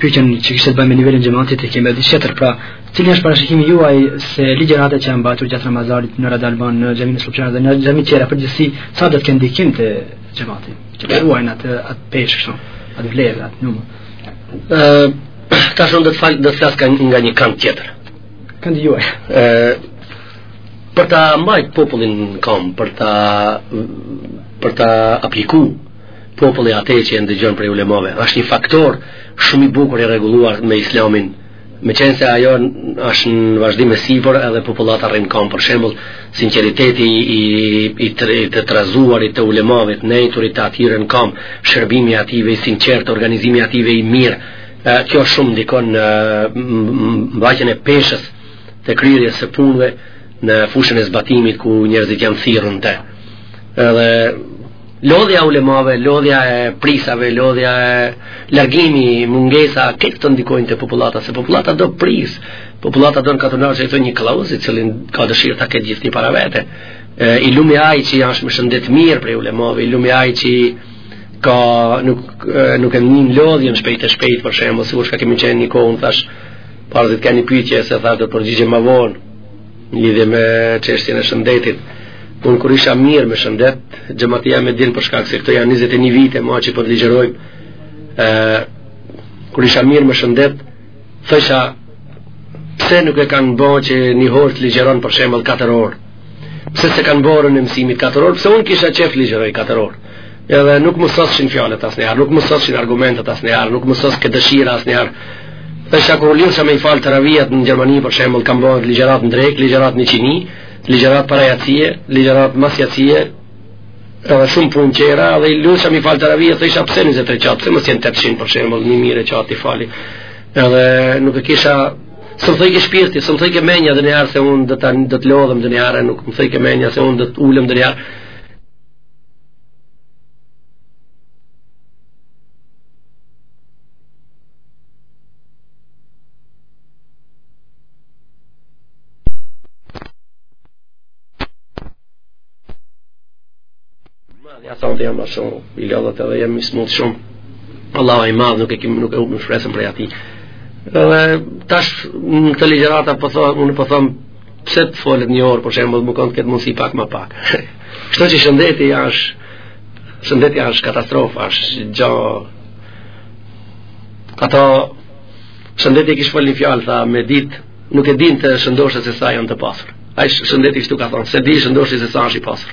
Pyetjen që kishte të bëjë me nivelin e xhamatit e kemi edhe një tjetër, pra cili është parashikimi juaj se ligjëratat që janë mbajtur gjatë Ramazanit në Rad Alban në xhaminë e Sllupçanit dhe në xhami të tjera në përgjithësi, sa do të kenë ndikim te xhamati? Që të ruajnë atë atë peshë kështu, atë vlerë atë numër. Ëh, tash unë do të fal do të flas nga një kant tjetër. Këndi juaj. Ëh, për ta mbajt popullin në për ta për ta apliku Populli atë që e ndëgjon prej ulemave, është një faktor shumë i bukur i rregulluar me Islamin. Meqenëse ajo është në vazhdim e sipër, edhe popullata rrin n'kam për shembull sinqeriteti i i, i, të, i të trazuarit të ulemave të ndejturit të atyre në kam shërbimi i atyre i sinqert organizimi i atyre i mirë kjo shumë ndikon në mbajtjen e peshës të kryerjes së punëve në fushën e zbatimit ku njerëzit janë thirrun, e edhe Lodhja e ulemave, lodhja e prijësave, lodhja e largimi, mungesa, këto ndikojnë te popullata, se popullata do prijës, popullata do në katunar që e të një klauzi, cilin ka dëshirë ta ketë gjithnjë para vete. I lumi ai që janë, është me shëndet mirë prej ulemave, i lumi ai që ka nuk nuk e nin lodhjen shpejt e shpejt për shembull sikur ka kemi qenë një kohë tash para se, e keni pyetje se thash do të përgjigjem më vonë Në lidhje me çështjen e shëndetit, unë kur isha mirë me shëndet, xhemati më din për shkak se këto janë 21 vite ma që po ligjërojmë. ë Kur isha mirë me shëndet, thojsha pse nuk e kanë bo që një orë t'ligjëron për shembull 4 orë. Pse s'e kanë bo orën e mësimit 4 orë, pse unë kisha qef t'ligjëroj 4 orë. Edhe nuk më sosshin fjalët asnjëherë, nuk më sosshin argumentet asnjëherë, nuk më sosket dëshira asnjëherë. Thojsha kur hyjsha me i falë teravijet në Gjermani, për shembull, kam bo ligjerat në drekë, ligjerat n'iqindi, ligjerat para jacije, ligjerat mas jacije, edhe shumë punë tjera, dhe hyjsha me i falë teravijet, thojsha pse 20 reqatë, pse more s'janë 800, për shembol, një mijë reqatë t'i fali. Edhe nuk e kisha S'më thojke shpirti, s'më thojke menja ndonjëherë se unë do të lodhem ndonjëherë, nuk më thojke menja se unë do të ulem ndonjëherë, Ja sa unë të jam bashkë shumë, i lodht edhe jam i smutë shumë. Allahu i madh nuk e kimë nuk e humb shpresën prej atij. Dhe tash në këtë ligjerata po thom, po unë po thom po Pse të folet një orë, për shembull, me kon të ketë mundësi pak ma pak. Kështu që shëndeti është shëndeti është katastrofë, është gja, ato, shëndeti e kish fol një fjalë tha me ditë nuk e din të shëndoshët se sa janë të pasur. Ai shëndeti kështu ka thonë, s'e di i shëndoshi se sa është i pasur.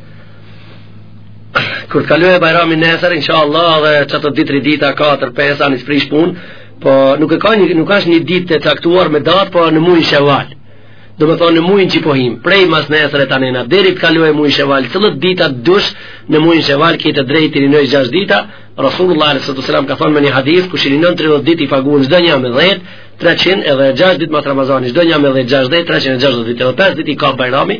Kur të kalojë Bajrami nesër, inshallah, dhe qato ditë dita 4 5 a, s'prish punë, po nuk e ka një nuk ka një ditë të caktuar me datë, po në muajin Shawal. Domethënë në muajin që po him, prej mas nesër e tani, deri të kalojë muaji Shawal, cilat ditë të dush në muajin Shawal ke të drejtë me i nxënë 6 ditë, Rasulullah sallallahu alaihi wasallam ka thënë në një hadith kush i nxen 30 ditë i paguhen çdo një me 10, 300 edhe 6 ditë mas Ramazanit, çdo një me 10, 60, 360 ditë, edhe 5 ditë i ka Bajrami,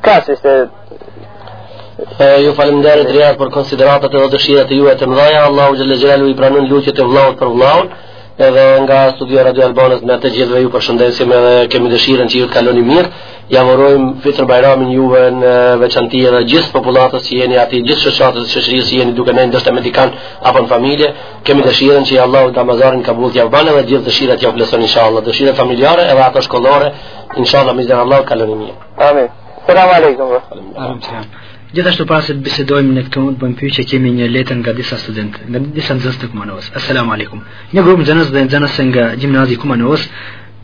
Ka si se ju faleminderit Riad për konsideratat dhe dëshirat e juaja të mëdha. Allahu xhalla xhelalu i pranon lutjet e vëllaut për vëllaun. Edhe nga studio Radio Albanës me të gjithëve ju përshëndesim edhe kemi dëshirën që ju të kaloni mirë. Jau urojmë Fitr Bajramin juve në veçanti edhe gjithë popullatës që jeni aty, gjithë shoqatës së shoqërisë që jeni duke nejt ndoshta me dikan apo në familje. Kemi dëshirën që Allahu Ramazanin kabul t'jau ban edhe gjithë dëshirat jau plotëson inshallah. Dëshirat familjare edhe ato shkollore Inshallah me izën Allah kaloni mirë. Amin. Selam aleikum. Amin. Gjithashtu para se të bisedojmë në këtë mund të bëjmë pyetje kemi një letër nga disa studentë, nga disa nxënës të Kumanovës. Asalamu alaykum. Një grup nxënës dhe nxënëse nga gjimnazi Kumanovës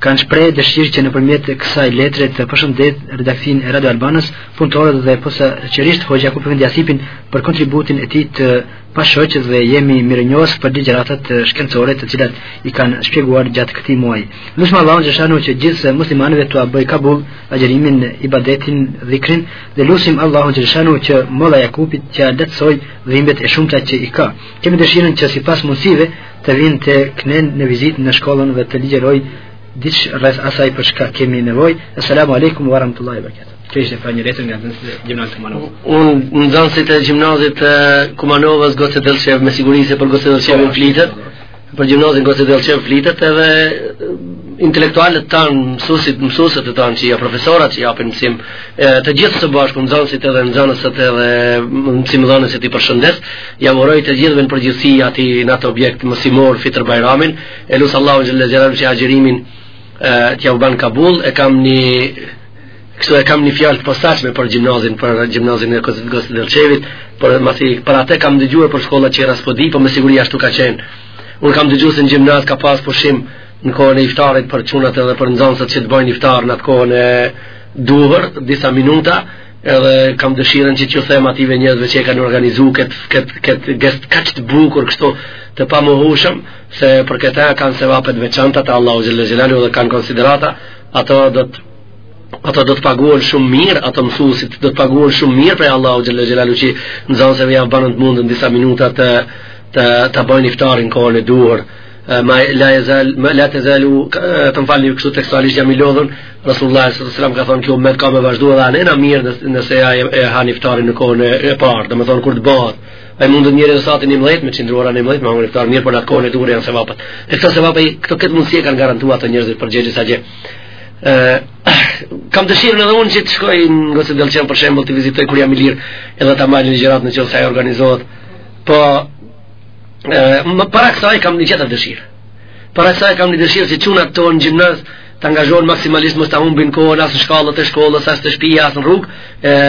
kanë shprehë dëshirë që nëpërmjet kësaj letre të përshëndet redaksinë e Radio Albanës, punëtorët dhe posaçërisht hoxha Jakup efendi Asipin për kontributin e tij të pashoq dhe jemi mirënjohës për ligjëratat shkencore të cilat i kanë shpjeguar gjatë këtij muaji. Lutim Allahun xhele shanuhu që gjithë muslimanëve t'ua bëjë kabul agjerimin, ibadetin, dhikrin dhe lutim Allahun xhele shanuhu që molla Jakupit t'ia lehtësojë dhimbjet e shumta që i ka. Kemi dëshirën që sipas mundësive të vijë tek ne në vizitë në shkollën dhe të ligjërojë diç rreth asaj për çka kemi nevojë. Asalamu alaykum wa rahmatullahi wa barakatuh. Kjo ishte pra një letër nga nxënësit e gjimnazit Kumanova. Unë nxënësit e gjimnazit të Kumanovës Goce Delçev me siguri se për Goce Delçev po, flitet. Për gjimnazin Goce Delçev flitet edhe intelektualët tanë, mësuesit, mësuesit tanë që janë profesorat që japin mësim, e, të gjithë së bashku nxënësit edhe nxënëset edhe mësimdhënësit i përshëndes, jau uroj të gjithëve në përgjithësi aty në atë objekt mësimor Fitr Bajramin, e lus Allahun xhelalu që agjerimin e, t'jau bën kabul, e kam një Kështu e kam një fjalë të posaçme për gjimnazin, për gjimnazin e Goce Goce Delçevit, domethënë, për atë kam dëgjuar për shkollat tjera s'po di, po me siguri ashtu ka qenë. Unë kam dëgjuar se në gjimnaz ka pas pushim në kohën e iftarit për çunat edhe për nxënësit që të bëjnë iftar në atë kohën e duhur, disa minuta, edhe kam dëshirën që t'ju them atyve njerëzve që e kanë organizuar këtë këtë këtë gest kaq të bukur kështu të pamohueshëm se për këtë kanë sevape të veçanta te Allahu xhelalu dhe kanë konsiderata Ato do të ato do të paguhen shumë mirë, ato mësuesit do të paguhen shumë mirë prej Allahu xhalla xhelalu që nxënësve jau banë të mundur disa minuta të të ta bëjnë iftarin kohën e duhur. Ma la yazal ma la tazalu t'më falni kështu tekstualisht jam i lodhur. Rasulullah sallallahu alaihi wasallam ka thënë ky umet ka me vazhduar dhe anë mirë nëse ai e han iftarin në kohën e parë, domethënë kur të bëhet Ai mundet njeri në satin 11 me qëndru ora 11 me hangër iftar mirëpo atë kohën e duhur janë sevapat. E këto sevapa këto këtë mundësi e kanë garantuar ato njerëzit përgjegjës atje. Ë kam dëshirën edhe unë që të shkoj në Goce Delçev për shembull të vizitoj kur jam i lirë edhe ta mbaj një ligjëratë në qoftë se ai organizohet. Po ë më para kësaj kam një tjetër dëshirë. Para kësaj kam një dëshirë që çunat tanë në gjimnaz të angazhohen maksimalisht mos ta humbin kohën as në shkallët e shkollës as te shtëpia as në rrugë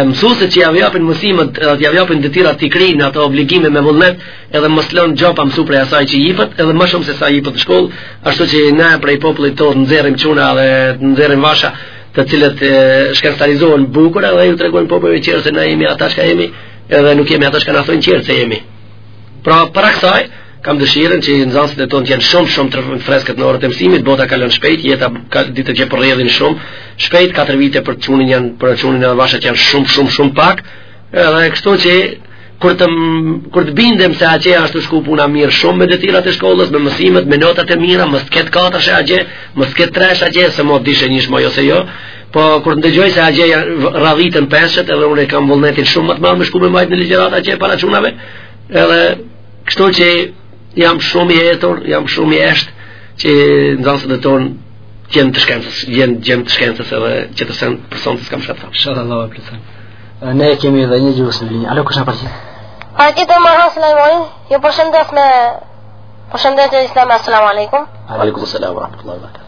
mësuesit që ja japin mësimet që ja japin detyrat t'i kryjnë ato obligime me vullnet edhe mos lënë gjo pa mësuar prej asaj që jepet edhe më shumë se sa jepet në shkollë ashtu që ne prej popullit tonë nxjerrim çuna dhe nxjerrim vasha të cilët shkencëtarizohen bukur edhe ju tregojnë popujve tjerë se na jemi ata që jemi edhe nuk jemi ata që na thonë tjerët se jemi Pra, para kësaj, kam dëshirën që nxënësit e tonë të jenë shumë shumë të freskët në orët e mësimit, bota kalon shpejt, jeta ka ditë që po rrjedhin shumë shpejt, 4 vite për çunin janë për çunin edhe vashën që janë shumë shumë shumë pak. Edhe kështu që kur të kur të bindem se atje ashtu shku puna mirë shumë me detyrat e shkollës, me mësimet, me notat e mira, mos të ketë katërshe atje, mos të ketë treshe atje se mo dyshe njësh moj ose jo. Po kur ndëgjoj se atje radhiten pesëshet edhe unë e kam vullnetin shumë më të madh me shku me majtë një ligjëratë atje para çunave. Edhe kështu që jam shumë i etur, jam shumë i eshtë që nxënësit e tonë t'jenë të shkencës, t'jenë t'jenë të shkencës edhe që të sen person të skam fat. Inshallah e plotson. Ne kemi edhe një dëgjues në linjë. Alo kush na përgjigjet? A ti të marrësh në moj? Ju përshëndes me përshëndetje islame. Asalamu alaykum. Alaykum assalam wa rahmatullahi wa barakatuh.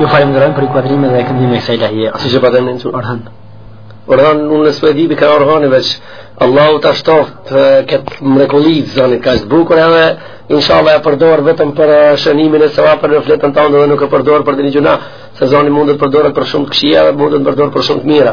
Ju faleminderit për i kuadrimin dhe këndimin e kësaj ilahije Asi që paten në në qërë arhan Orhan, unë në Suedi për ka orhani veç Allah ta shtoftë këtë mrekulli zonin e ka shumë të bukur edhe Inshallah e përdor vetëm për uh, shënimin e sëva për në fletën të ndë dhe nuk e përdor për ndonjë gjynah Se zoni mundet të përdoret për shumë të këqija dhe mundet të përdoret për shumë të mira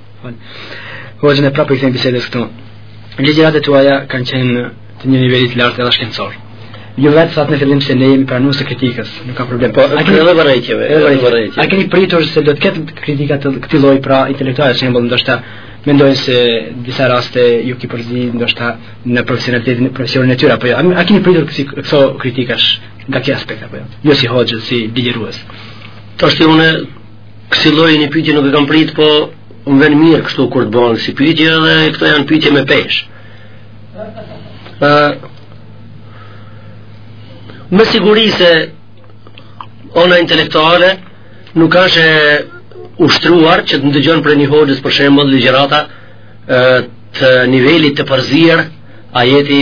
Hoxhë e prapë i kthehemi bisedës këtu. Ligjëratat e tuaja kanë qenë të një niveli të lartë edhe shkencor. Ju jo vetë thatë në fillim se ne jemi pranues të kritikës, nuk ka problem. Po, a keni edhe vërejtje, edhe vërejtje. A keni pritur se do të ketë kritika të këtij lloji pra intelektuale, si shembull ndoshta mendojnë se disa raste ju u keni përzi ndoshta në profesionalitetin e profesionin e tyre apo jo. A keni pritur kësi këso kritikash nga ky aspekt apo jo? Jo si hoxhë, si ligjërues. Tash unë Kësi lloj një pytje nuk e kam prit, po më vjen mirë kështu kur të bon si pytje dhe këto janë pytje me peshë. Uh, me siguri se zona intelektuale nuk është e ushtruar që të ndëgjon prej një hoxhës për shembull ligjerata të nivelit të përzier ajeti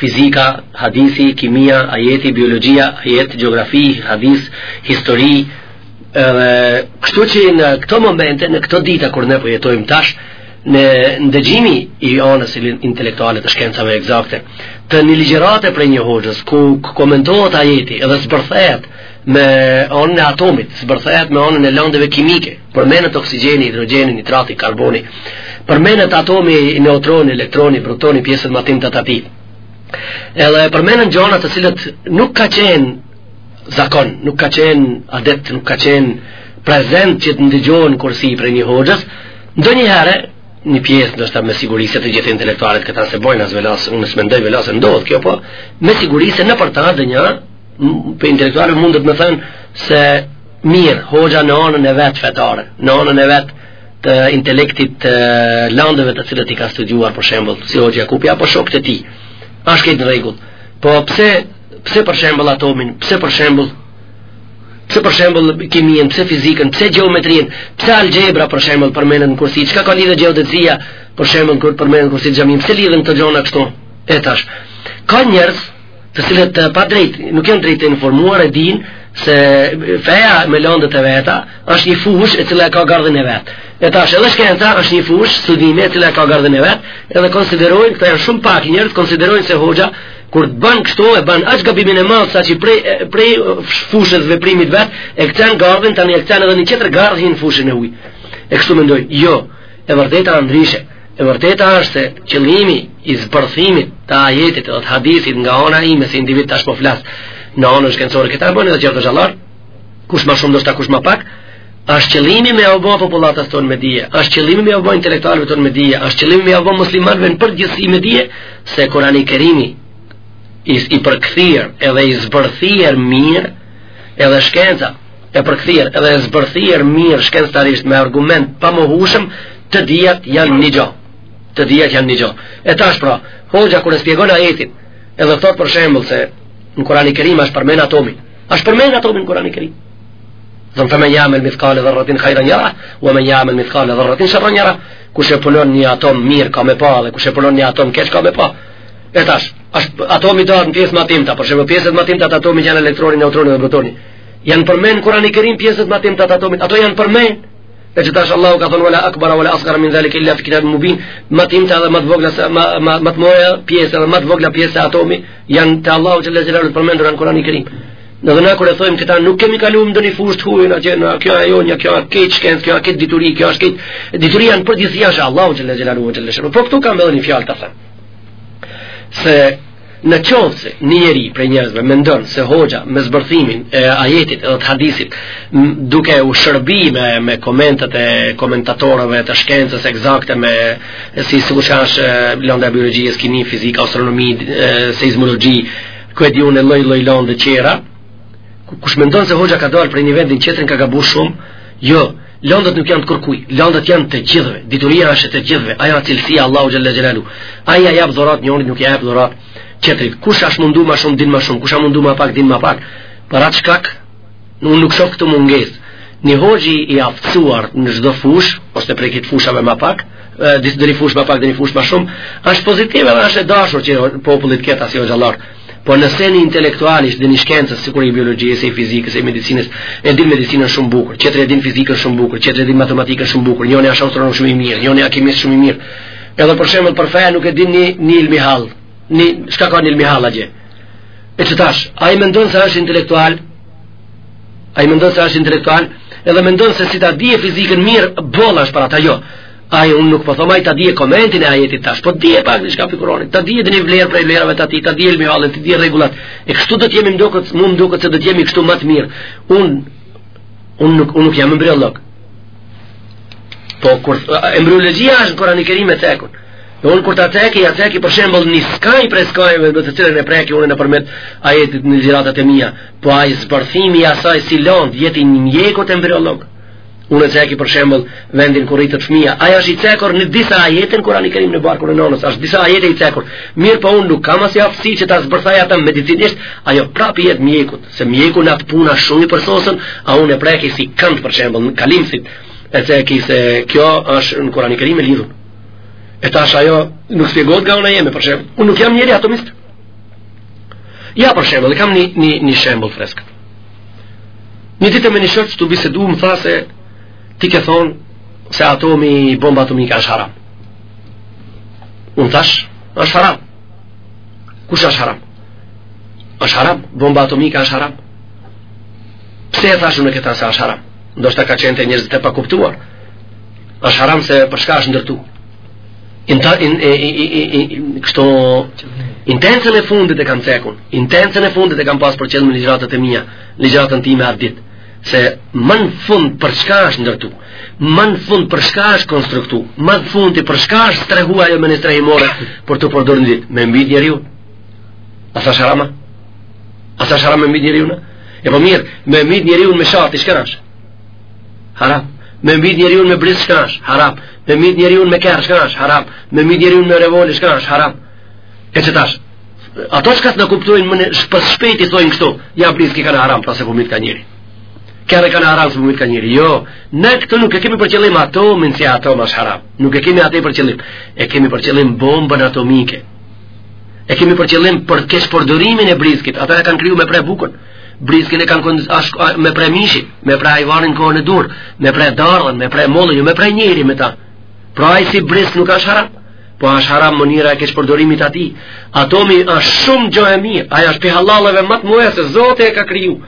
fizika, hadisi, kimia, ajeti, biologjia, ajeti, gjeografi, hadis, histori, Edhe kështu që në këto momente, në këto dita kur ne po jetojmë tash, në ndëgjimi i anës intelektuale të shkencave egzakte, të një ligjerate prej një hoxhës, ku komentohet ajeti edhe zbërthehet me anën e atomit, zbërthehet me anën e landeve kimike, përmenet oksigjeni, hidrogjeni, nitrati, karboni, përmenet atomi, neutroni, elektroni, protoni, pjesët ma t'imta të tij. Edhe përmenen gjona të cilat nuk ka qenë zakon, nuk ka qenë adet, nuk ka qenë prezent që të ndëgjohen në kursi prej një hoxhës, ndonjëherë, një pjesë ndoshta me siguri se të gjithë intelektualët këta s'e bojnë, as vëlla, unë s'mendoj vëlla se ndodh kjo po, me siguri se nëpër ta dhe nëpër intelektualët mundet me thënë se mirë, hoxha në anën e vet fetare, në anën e vet të intelektit të landëve të cilat i ka studiuar për shembull, si hoxha Jakupi apo shokët e tij, ashtë këtë në rregull, po pse Pse për shembull atomin? Pse për shembull Pse për shembull kimien, pse fizikën, pse gjeometrinë, pse algjebra për shembull përmendet në kursi, çka ka lidhje gjeodezia për shembull kur përmendet në kursi, xhami, pse lidhen këto gjona kështu? E tash. Ka njerëz të cilët pa drejt, nuk janë drejt të informuar e dinë se feja me lëndët e veta, është një fush e cila e ka gardhin e vet. E tash edhe shkenca është një fush studimi e cila e ka gardhin e vet, edhe konsiderojnë këta janë shumë pak njerëz konsiderojnë se hoxha kur të bën kështu e bën aq gabimin e madh sa që prej prej fushës veprimit vet e kcen gardhin tani e kcen edhe një tjetër gardh, hin n'fushën e huj. E kështu mendojnë, jo, e vërteta është ndryshe. E vërteta është se qëllimi i zbërthimit të ajetit dhe të hadithit nga ana ime si individ tash po flas në anën shkencore këta bëjnë edhe tjerët hoxhallarë Kush ma shumë ndoshta kush ma pak, është qëllimi me jav bo popullatës tonë me dije, është qëllimi me jav bo intelektualëve tonë me dije, është qëllimi me jav bo muslimanëve në përgjithësi me dije, se Kurani Kerimi i, i përkthyer edhe i zbërthyer mirë edhe shkenca e përkthyer edhe e zbërthyer mirë shkencëtarisht me argument t'pamohushëm të dyjat janë një gjë. Të dyjat janë një gjë. E tash pra, hoxha kur e shpjegon ajetin, edhe thot për shembull se në Kurani Kerim është përmend atomi, A është përmend atomi në Kurani Kerim? Thon fe men ja'mel mithkale dherretin hajren jerah, ue men ja'mel mithkale dherretin sherren jerah, kush e punon një atom mirë ka me pa dhe kush e punon një atom keq ka me pa. E tash, është atomi ndo në pjesë ma t'imta, për shembull pjesët ma t'imta të atomit janë elektroni, neutroni dhe protoni. Janë përmen n'Kurani Kerim pjesët ma t'imta të atomit, ato janë përmen. E qe tash Allahu ka thonë, wala akbara, wala asgara min dhalik illa fi kitabin mubin, ma t'imta dhe ma të vogla, ma të mdhaja pjesë dhe ma të vogla pjesë t'atomit, Janë të Allahu xhele xhelalu të përmendura në Kurani Kerim. Domethënë kur e thojmë këta nuk kemi kaluar në një fushë të huaj atje në kjo ajo jonja kjo krejt kjo krejt dituri kjo është krejt dituri janë për gjithë jashtë Allahu xhele xhelalu të lëshë. Po këtu kam edhe një fjalë të them. Se në qoftë se një njeri prej njerëzve mendon se hoxha me zbërthimin e ajetit edhe të hadithit duke u shërbi me me komentet e komentatorëve të shkencës eksakte me si sikur që është lënda e biologjisë, kimi, fizikë, astronomi, seizmologji, ku e di unë lloj lloj lëndë qera. Kush mendon se hoxha ka dalë prej një vendi n'tjetrin ka gabu shumë. Jo, lëndët nuk janë të kërkuj, lëndët janë të gjithëve. Dituria është e të gjithëve. Ajo është cilësi e Allahu xhele xhelalu. Ai ja jap dhuratë njërit nuk i jap dhuratë tjetrit. Kush është mundu më shumë din më shumë, kush është mundu më pak din më pak. Për atë shkak Unë nuk shof këtu mungesë. Një hoxhë i aftësuar në çdo fushë, ose prej këtyre fushave më pak, disi ndonjë fushë më pak ndonjë fushë më shumë, është pozitive dhe është e dashur që populli të ketë asi hoxhallarë. Por nëse një intelektual i ndonjë shkencës, sikur i biologjisë, i fizikës, i medicinës, e din medicinën shumë bukur, qetri e din fizikën shumë bukur, qetri e din matematikën shumë bukur, njëni është astronom shumë i mirë, njëni është kimist shumë i mirë, edhe për shembull për fe nuk e din një, një ilmi halë, një, shka ka një ilmihal a E që tash, ai mendon se është intelektual, ai mendon se është intelektual, edhe mendon se si ta dije fizikën mirë, boll është për ata jo. Ai, unë nuk po thom ai ta dije komentin e ajetit tash, po ta dije pak një shka prej Kuranit, ta dije ndonjë vlerë prej vlerave të atij, ta dije ilmihalin, ta dije regullat, e kështu do t'jemi m'duket, mu m'duket se do t'jemi kështu ma të mirë. Unë, unë nuk, un nuk jam embriolog. Po, kur, embriologjia është në Kurani Kerim e cekun. Dhe unë kur ta ceki, ja ceki për shembull një skaj prej skajeve dhe të cilën e preki unë nëpërmjet ajetit në ligjëratat e mija, po ai zbërthimi i asaj si lëndë, jet i një mjeku embriolog. Unë e ceki për shembull vendin kur rritet fëmija, ai është i cekur në disa ajete n'Kurani Kerim në barkun e nonës, është disa ajete i cekur. Mirëpo unë nuk kam asi aftësi që ta zbërthaj ata medicinisht, ajo prapë i jet mjekut, se mjeku në atë punë është shumë i përsosun, a unë e preki si kënd për shembull, në kalim e sipër, e ceki se kjo është në Kurani Kerim e lidhun. E tash ajo nuk spjegohet nga ana jeme, për shembull, unë nuk jam njeri atomist. Ja për shembull, kam një një një shembull freskët. Një ditë me një shok tu bisedu më tha se ti ke thonë se atomi, bomba atomike është haram. Unë thashë, është haram. Kush është haram? është haram, bomba atomike është haram. Pse e thashë unë këta se është haram? Ndoshta ka qenë te njerëzit e pakuptuar, Është haram se për çka është ndërtu. Inta in e e e e kështu intencën e fundit e kam cekun. Intencën e fundit e kam pas për qëllim ligjëratat e mia, ligjëratën time atë ditë se më në fund për çka është ndërtu, më në fund për çka është konstruktu, më në fund për çka është strehu ajo me një strehimore për t'u përdor një ditë me mbit njeriun. A s'është haram a? A s'është haram a me mbit njeriun? E po mirë, me mbit njeriun me shati çka është? Haram. Me mbit njeriun me brisk shka është haram. Me mbit njeriun me kerr shka është haram. Me mbit njeriun me revole shka është haram. E qetash, ata shka s'na kuptojnë më së shpesh shpeshti thojnë kështu, ja briski kanka haram, pra se po mbitka njeri. Kerri kanka haram se po mbitka njeri. Jo, ne këtu nuk e kemi për qëllim ato, minë si ato mas haram. Nuk e kemi ato për qëllim. E kemi për qëllim bombën atomike. E kemi për qëllim për keqpërdorimin e briskit. Ata e kanë kriju me pre bukën. Briskin e kanë kon me pre mishin, me pre hajvanin kohën e duhur, me pre dardhën, me pre mollën, jo me pre njeri me ta. Pra ai si brisk nuk është haram. Po është haram mënyra e keqpërdorimit të tij. Atomi është shumë gjë e mirë. Ai është pi hallallave më të mëdha se Zoti e ka kriju.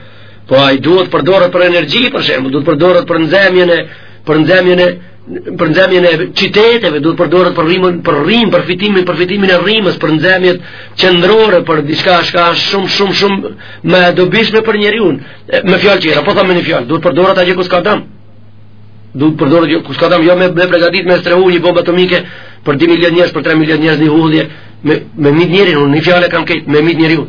Po ai duhet përdoret për energji, për shembull, duhet përdoret për nxemjen e për nxemjen e për nxemjen e qiteteve duhet përdoret për rrimën për rrim për fitimin për fitimin e rrimës për nxemjet qendrore për diçka shka shumë shumë shumë më e dobishme për njeriu me fjalë tjera po thamë një fjalë duhet përdoret ajo ku s'ka dëm duhet përdoret ajo ku s'ka dëm jo me me përgatit me strehu një bombë atomike për 2 milionë njerëz për 3 milionë njerëz një hudhje me me mit njeri unë fjalë kam këtej me mit njeriu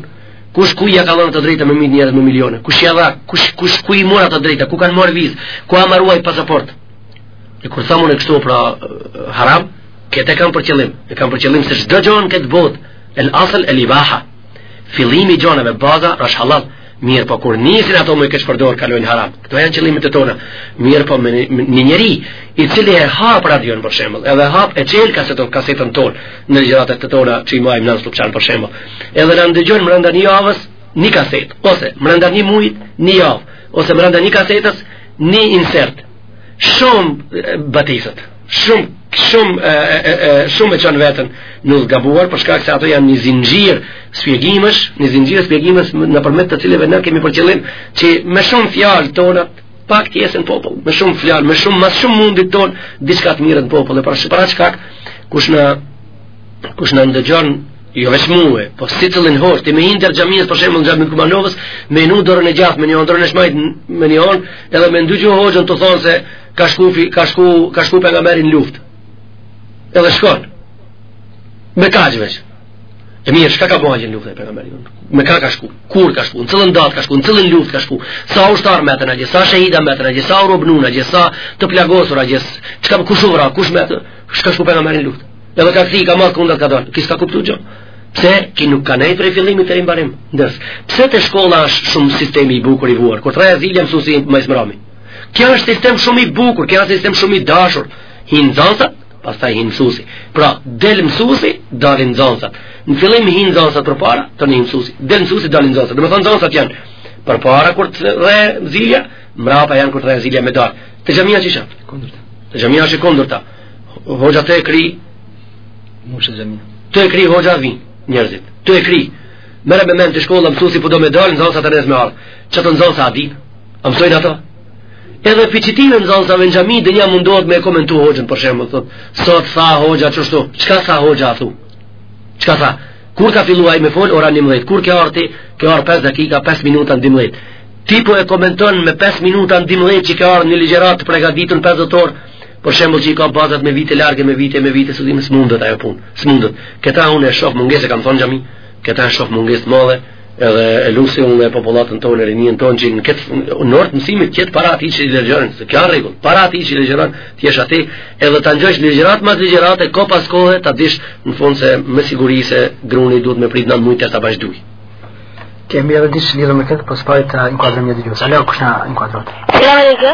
Kush ku ja ka dhënë të drejtë me mit njerëz me miliona? Kush ja dha? Kush kush ku e mori atë të drejtë? Ku kanë marrë vizë? Ku ka marrë ai pasaportë? E kur thamë unë kështu pra haram, këtë e kam për qëllim, e kam për qëllim se çdo gjë në këtë botë, el asl el ibaha. Fillimi i gjënave baza është halal. Mirë, po kur nisin ato me i keqpërdor kalojnë haram. Këto janë qëllimet e tona. Mirë, po me një njeri i cili e hap radion për shembull, edhe hap e çel kasetën, kasetën tonë, ligjëratat e tona që i majmë në Slupçan për shembull. Edhe na ndëgjojnë brenda një javës një kasetë, ose brenda një muajit një javë, ose brenda një kasetës Një insert, shumë batiset, shumë shumë shumë e çon veten n'udhë t'gabuar për shkak se ato janë një zinxhir shpjegimesh, një zinxhir shpjegimesh nëpërmjet të cilëve ne kemi për qëllim që me shumë fjalë tona pak të jesin n'popull, me shumë fjalë, me shumë me shumë mundin tonë diçka të mirë në popull, e para çka kush na kush na ndëgjon Jo veç muë, po secilin hoxhë, ti me hi n'derë xhamisë për shembull në xhaminë e Kumanovës, me hi në derën e djathtë, me hi në derën e majtë, me një anë, edhe me ndëgju hoxhën tu thonë se ka shku, ka shku, ka shku Pejgamberi n'luft. Edhe shkon. Me kaq veç. E mirë, shka ka bëha që në luft e Pejgamberi? Me kë ka shku? Kur ka shku? Në cilën datë ka shku? Në cilën luft ka shku? Sa ushtarë metën, sa shahida metën, sa u robnuan, sa të plagosura, gjithë, çka ka pas, kush u vra, kush met, shka shku Pejgamberi n'luft? Edhe ka kthy i ka marrë kundrat ka dalë. Ky s'ka kuptu gjë. Pse ky nuk ka nejt prej fillimit deri mbarim. Ndërsa, pse te shkolla është shumë sistemi i bukur i vuar. Kur të rrehë zilja mësusi hin s'mrami. Kja është sistem shumë i bukur, kja është sistem shumë i dashur. Hinë nxonësat, pastaj hinë mësusi. Pra, del mësusi, dalin nxonësat. Në fillim hinë nxonësat përpara, tani mësusi. Del mësusi, dalin nxonësat. Do me thonë nxonësat janë përpara kur të rrehë zilja, mrapa janë kur të rrehë zilja me dalë. Te xhamia qysh a? Te xhamia e kundërta. Hoxha tu e kry, mushet xhamia. Tu e kry hoxha, vijnë njerëzit. Tu e kry, merre me mend te shkolla, mësusi po do me dalë, nxonësat nisin me ardhë. Qeta nxonësa a dinë, a mësojnë ato? Edhe pëqitinë nxonësa venjami, dhe njëni mundohet me komentu hoxhën, për shembull, thot, sot tha hoxha qështu, çka tha hoxha thu? Çka tha? Kur ka fillu ai me folë, ora njëmëdhejt, kur ke ardh ti, ke ardh 5 dakika, 5 minuta në dymëdhejt. Ti po e komenton me 5 minuta në dymëdhejt që ke ardh një ligjëratë të pregatitur në 50 orë, Për shembull që i ka bazat me vite largë me vite me vite studim s'mundet ajo punë. S'mundet. Këta unë e shoh mungesë kam thon xhami. Këta e shoh mungesë të madhe edhe e lus unë dhe popullatën tonë e rininë tonë që në këtë në orë të mësimit qëtë para atij që ligjëron se kja regull, para atij që ligjëron të jesh aty edhe të nijsh ligjëratë mas ligjërate kohë pas kohe ta dish në fund se me siguri se gruni duhet me prit nëntë muj të të bash duj Kemi edhe diç lidhur me këtë, po s'pari të inkuadrojmë një dëgjues. Alo, kush na u inkuadrua? Alo,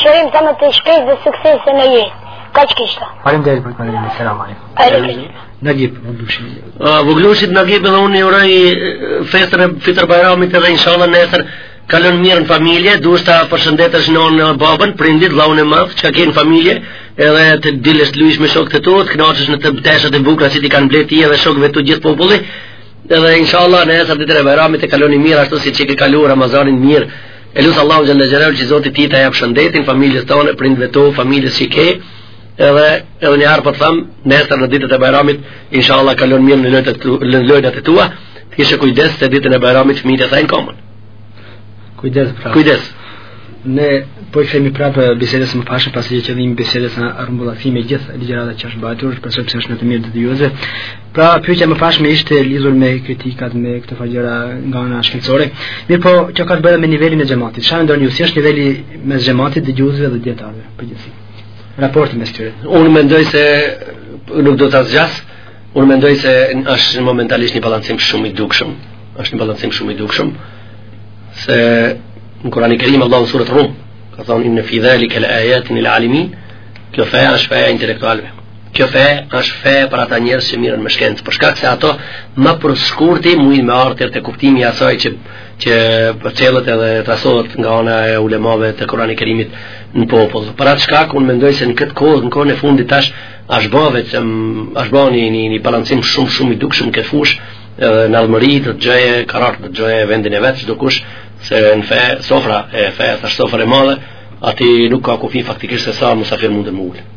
Shërim sa më të shpejtë dhe suksese në jetë. Kaq kishta? Faleminderit për temë dhe selam alejkum. Nexhip, vogëlushit. Vogëlushit Nexhip edhe unë i uroj festën e fitër bajramit edhe inshallah nesër. Kalon mirë në familje, duhet ta përshëndetësh nënën, babën, prindit, vllaun e madh, çka ke në familje, edhe të dilsh të lujsh me shokët e tu, të knaqësh në ato teshat e bukra që t'i kanë ble, ty edhe shokëve të gjithë popullit, edhe inshallah nesër ditën e bajramit e kaloni mirë ashtu siç e ke kalu Ramazanin mirë, E lus Allahun Xhele Xhelaluhu që Zoti ty të japë shëndetin, familjes tonë, prindve tu, familjes që ke, edhe, edhe një herë prapë po të thamë, nesër në ditët e Bajramit, insha Allah kalon mirë në lojët, në lojët e tua, të kesh kujdes se ditën e Bajramit fëmijët e thejnë komën. Kujdes, pra. Kujdes. Ne po i kthehemi prapë bisedës më pas pasi që kemi bisedën e rrumbullakimit gjithë ligjëratës që është bërë, shpresoj se është në të mirë të dëgjuesve. Pra pyetja e mëparshme ishte lidhur me kritikat me këto fagjëra nga ana shkencore. Mirëpo, çka ka të bëjë me nivelin e xhamatit. Çfarë mendoni ju si është niveli mes xhamatit dhe dëgjuesve dhe dietarëve përgjithësi? Raporti mes tyre. Unë mendoj se nuk do ta zgjas. Unë mendoj se është momentalisht një balancim shumë i dukshëm. Është një balancim shumë i dukshëm se në Kur'anin e Kerim Allahu surat Rum ka thonë inne fi dhalike le ajatin lil alimin kjo fe është fe e intelektualëve Kjo fe është fe për ata njerëz që merren me shkencë, për shkak se ato ma për shkurti mujnë me ardh te kuptimi i asaj që përcillet edhe trajtohet nga ana e ulemave të Kur'anit të Kerimit në popull. Për atë shkak unë mendoj se në këtë kohë, në kohën e fundit tash, është bërë vetëm është bërë një një, një balancim shumë shumë i dukshëm këtë fushë edhe në ardhmëri do të gjejë, karar do të gjejë vendin e vet, çdokush se në fe sofra e fesë është sofra e madhe, aty nuk ka kufi faktikisht se sa musafir mund të ulen.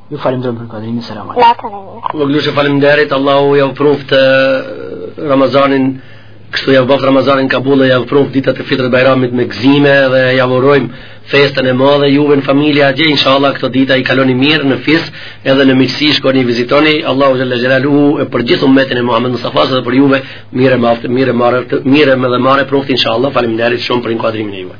Ju falënderoj për inkuadrimin selam alejkum. Natën e mirë. Ju lutem faleminderit, Allahu ju pranoftë Ramazanin. Kështu jua bëftë Ramazanin kabull, jua pruftë ditët e Fitër Bajramit me gëzime dhe jua urojmë festën e madhe juve në familje atje inshallah këto dita i kaloni mirë në fis edhe në miqësi shkoni vizitoni Allahu xhel-le xhelaluhu e për gjithë ummetin e Muhamed Mustafasë dhe për juve mirë më aftë mirë më mirë më dhe mbarë pruftë inshallah faleminderit shumë për inkuadrimin e juve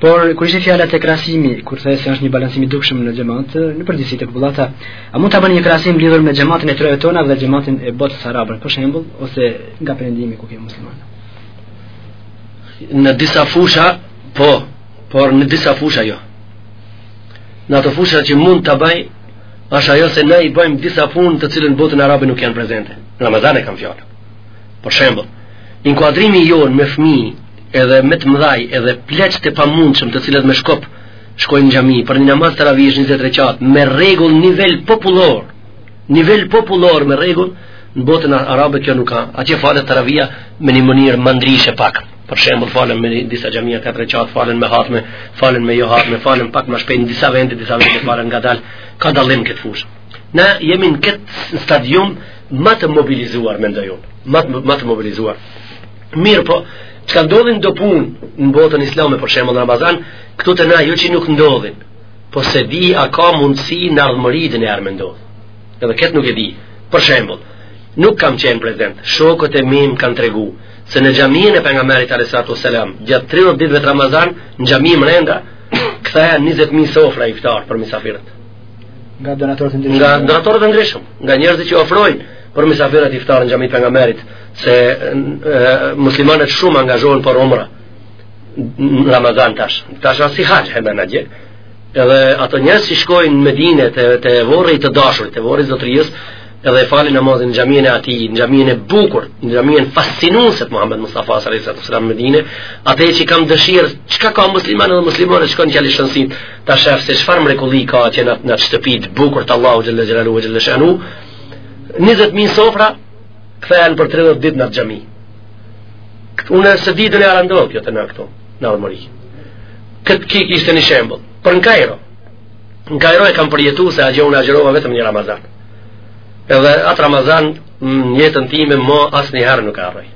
Por kur ishte fjala te krahasimi, kur thatë se është një balancim i dukshëm në xhamat, në përgjithësi tek popullata, a mund ta bëni një krahasim lidhur me xhamatin e trevave tona dhe xhamatin e botës arabe, për shembull, ose nga perëndimi ku kemi muslimanë? Në disa fusha, po, por në disa fusha jo. Në ato fusha që mund ta bëj, është ajo se ne i bëjmë disa punë të cilat në botën arabe nuk janë prezente. Në Ramazan e kam fjalën. Për shembull, inkuadrimi jonë me fëmijë edhe me të mëdhenj, edhe pleq të pamundshëm të cilët me shkop shkojnë në xhami për një namaz teravish 20 rekat me rregull nivel popullor. Nivel popullor me rregull në botën arabe kjo nuk ka. Atje falet teravia me një mënyrë ma ndryshe pak. Për shembull falen me disa xhamia tetë rekat, falen me hatme, falen me jo hatme, falen pak më shpejt në disa vende, disa vende falen ngadalë. Ka dallim këtë fushë. Na jemi në këtë stadium më të mobilizuar mendoj unë. Më më të mobilizuar. Mirëpo, çka ndodhin do punë në botën islame për shembull në Ramazan, këtu te na jo që nuk ndodhin, po s'e di a ka mundësi në ardhmëri dhe te na me ndodh. Edhe këtë nuk e di, për shembull, nuk kam qenë prezent, shokët e mi m' kanë tregu, se në xhaminë e Pejgamberit alejhi salatu selam, gjatë 30 ditëve të Ramazanit, në xhami mbrenda, të thaj 20.000 sofra iftar për misafirët. Nga donatorët e ndryshëm. Nga donatorët e ndryshëm, nga njerëzit që ofrojnë për misafirët iftar në xhaminë e Pejgamberit se muslimanët shumë angazhohen për umra në Ramazan tash tash asht si haxh hebe në gjë edhe ata njerëz që shkojnë në Medine te, te vorri i të dashurit te vorri i zotërisë edhe falin namazin në xhaminë e atij, në xhaminë e bukur, në xhaminë fascinuese të Muhammed Mustafa sallallahu alaihi wasallam në Medinë, atë që kam dëshirë, çka ka muslimanë dhe muslimane që kanë qali shansit, ta shef se çfarë mrekulli ka atje në atë shtëpi të bukur të Allahut xhalla xhelalu xhalla shanu. 20000 sofra Këta janë për 30 ditë në atë xhami. Unë s'e di te ne a ndodh kjo te ne këtu, në armëri. Këtë kik ishte një shembol. Por në Kajro. Në Kajro e kam përjetu se atje unë agjërova vetëm një Ramazan. Edhe atë Ramazan në jetën time më asnjëherë nuk e harroj.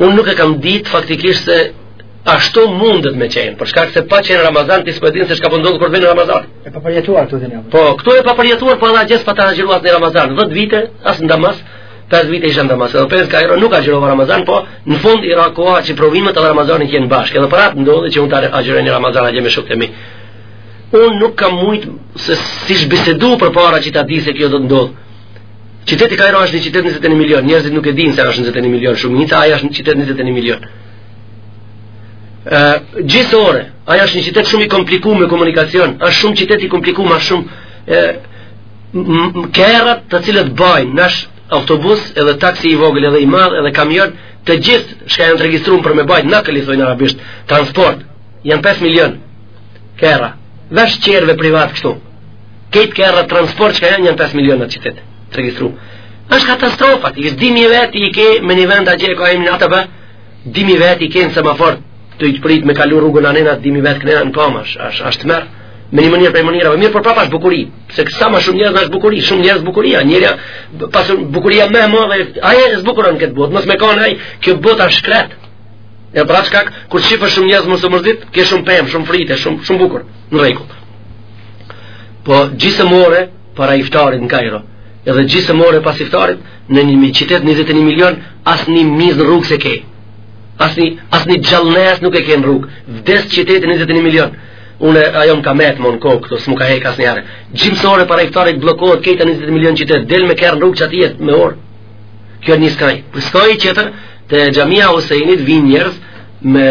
Unë nuk e kam dit faktikisht se ashtu mundet me qenë. Për shkak se pa qenë Ramazan, ti s'po e din se çka po ndodh po kur vjen Ramazani. E pa përjetuar këtu dhe një. Po, këtu e pata përjetuar, po edhe atje s'pata agjëruar asnjë Ramazan. 10 vite, as në Damask, 5 vite isha në Damask. Edhe 5 Kajro nuk agjërova Ramazan, po në fund i ra koha që provimet edhe Ramazani qenë bashkë. Edhe për atë ndodhi që unë të agjëroj një Ramazan atje me shokët e mi. Unë nuk kam mujt se s'ish bisedu përpara që ta di se kjo do të ndodhë. Qyteti Kajro është një qytet 21 milion, njerëzit nuk e dinë se është 21 milion shumica, ai është një qytet 21 milion. gjysmë ore, ai është një qytet shumë i kompliku me komunikacion, është shumë qytet i kompliku ma shumë e, kerret të cilët bajnë nash autobus edhe taksi i vogël edhe i madh edhe kamion të gjithë çka janë të regjistruar për me bajt nakl i thojnë arabisht transport janë 5 milion kerre veç kerreve privat kështu krejt kerre transport çka janë janë 5 milion në qytet të regjistruar është katastrofë atje është dy mijë vetë i ke në një vend atje ka emrin Atebe Dy mijë vetë i ke në semafor tuj të prit me kalu rrugën anena dy mijë vetë kënena pamash, është është tmerr në një mënyrë prej mënyrave, mirëpo prapë është bukuri, se sa më shumë njerëz është bukuri, shumë njerëz bukuria, njeri asht bukuria më e madhe, ai e zbukuron këtë botë, mos me kanë ai, kjo botë është shkretë. E pra çka, kur shef shumë njerëz mos u mërzit, ke shumë pemë, shumë fryte, shumë shumë bukur, në rregull. Po gjysmë ore para iftarit në Kairo, edhe gjysmë ore pas iftarit, në një qytet 21 milion asnjë mizë në rrugë s'e ke asnjë, asnjë gjallesë nuk e ke në rrugë vdes qyteti 21 milion unë ajo më ka met mu në kokë këtu s'm'u ka hek asnjëherë gjysmë ore para iftarit bllokohet krejt 21 milion qytet del me kerr në rrugë që ati jetë me orë kjo një skaj për skaj tjetër te xhamia e Huseinit vijnë njerëz me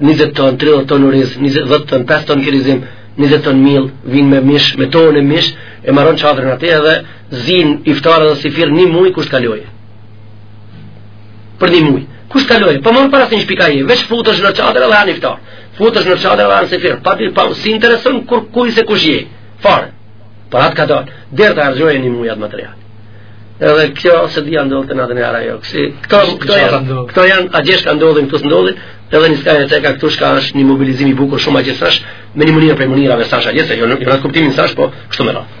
20 ton, 30 ton oriz 20 ton, 5 ton kirizim 20 ton miell vijnë me mish, me tonë mish e maron çadrën atje edhe zin iftare dhe syfyr një muj kush kalojke për një muj kush kalojke pa po merr para si një shpikje veç futesh në çadër dhe han iftar futesh në çadër dhe han syfyr pa, pa s'i intereson kurkuj se kush je fare pa atë ka dalë dherë të argjoje një muj atë material edhe kjo se dhja ndodh te natën e ara jo kësi, këto, këto, janë, këto janë gjëra çka ndodhin këtu së ndodhin edhe një skaj e teka këtu çka është një mobilizim bukur shumë a gjesash me një mënyrë prej mënyrave sash a gjesash jo në jo kuptimin sash po kështu me ratë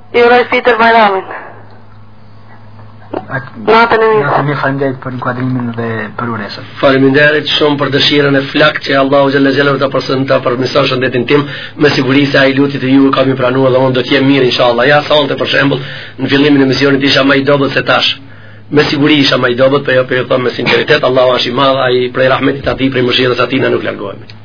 I uroj Fitër Bajramin. Natën e mirë. Natën e mirë, faleminderit për inkuadrimin dhe për uratën. Faleminderit shumë për dëshirën e flaktë që Allahu xhalla xhelalu ta përson ta përmirëson shëndetin tim. Me siguri se ai lutjet e juja ka m'i pranu dhe unë do të jem mirë inshallah. Ja sonte për shembull në fillimin emisionit isha më i dobët se tash. Me siguri isha më i dobët, po jo për jo, të po them me sinqeritet, Allahu është i madh, ai prej rahmetit të tij, prej mëshirës të tij na nuk largohemi.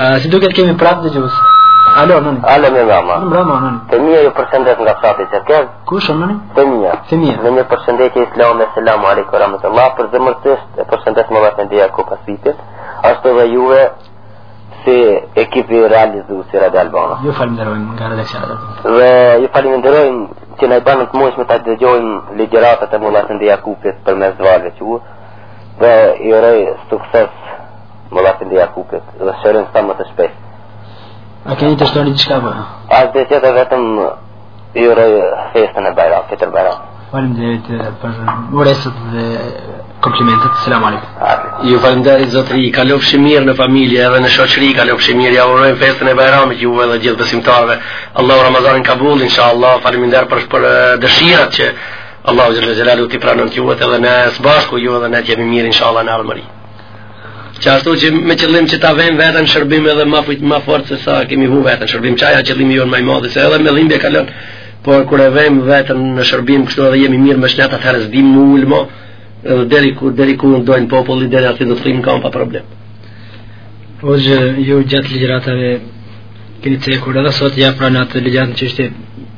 Uh, si duket kemi prapë dëgjues. Alo, nën. Alo, mirëmbrama. Mirëmbrama. Të mija ju përshëndet nga fshati Çerkez. Kush është, nën? Të mija. Të mija. Me një përshëndetje islame, selamu alejkum, rahmetullah, përzemërsisht e përshëndes mulla efendi Jakup Asipin. Ashtu dhe juve, si ekipi realizues i Radio Albanës. Ju falënderojmë nga redaksia jonë. Dhe ju falënderojmë që na e bani të mundshme t'i dëgjojmë ligjëratat e mulla efendi Jakupit përmes valëve që u dhe i uroj sukses Mulla efendi Jakupit Dhe shërim sa më të shpejt A keni të shtoni diçka për? Asgjë tjetër vetëm ju uroj festën e Bajramit Fitër Bajramit Faleminderit për uratat dhe Komplimentet, selam alejk Ju faleminderit zotri Kalofshi mirë në familje edhe në shoqëri Kalofshi mirë Jua urojmë festën e bajramit Ju edhe gjithë besimtarve Allahu Ramazanin Kabul Insha Allah Faleminderit për, për dëshirat që Allahu xhelle xhelaluhu t'i pranon ju edhe ne së bashku Ju edhe ne t'jemi mirë Insha Allah në ardhmëri Që ashtu që me qëllim që ta vejmë veten n'shërbim edhe ma, fujt, ma fort se sa kemi vu veten n'shërbim, që ajo qëllimi jonë ma i madh, se edhe me dhimbje kalon, por kur e vejmë veten në shërbim, kështu edhe jemi mirë me shnet atëherë s'dim m'u ul mo, edhe deri ku, deri ku na dojnë populli, deri aty do të rrijmë n'kamb pa problem. Po që ju gjatë ligjëratave keni cekur edhe sot ja pranë atë ligjëratën që ishte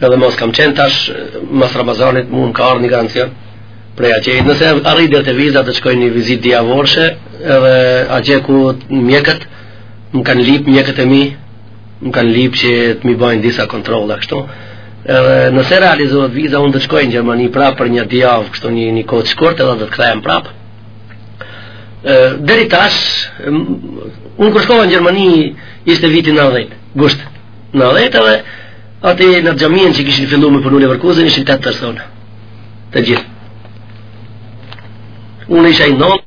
Edhe mos kam qenë tash mas Ramazanit mu m'ka ardhë një garancion prej atjehit. Nëse arrit deri te viza të shkoj një vizitë dyjavëshe, edhe atje ku mjekët më kanë lyp mjekët e mi, më kanë lyp që të më bëjnë disa kontrolla kështu. Edhe nëse realizohet viza unë do të shkoj në Gjermani prapë për nja dy javë, kështu një një kohë të shkurt edhe do të kthehem prapë. E deri tash unë kur shkova në Gjermani ishte viti 90, gusht. 90 edhe Aty në xhaminë që kishin fillu me punu në Leverkuzen, ishin 8 persona. Të gjithë. Unë isha i nënti.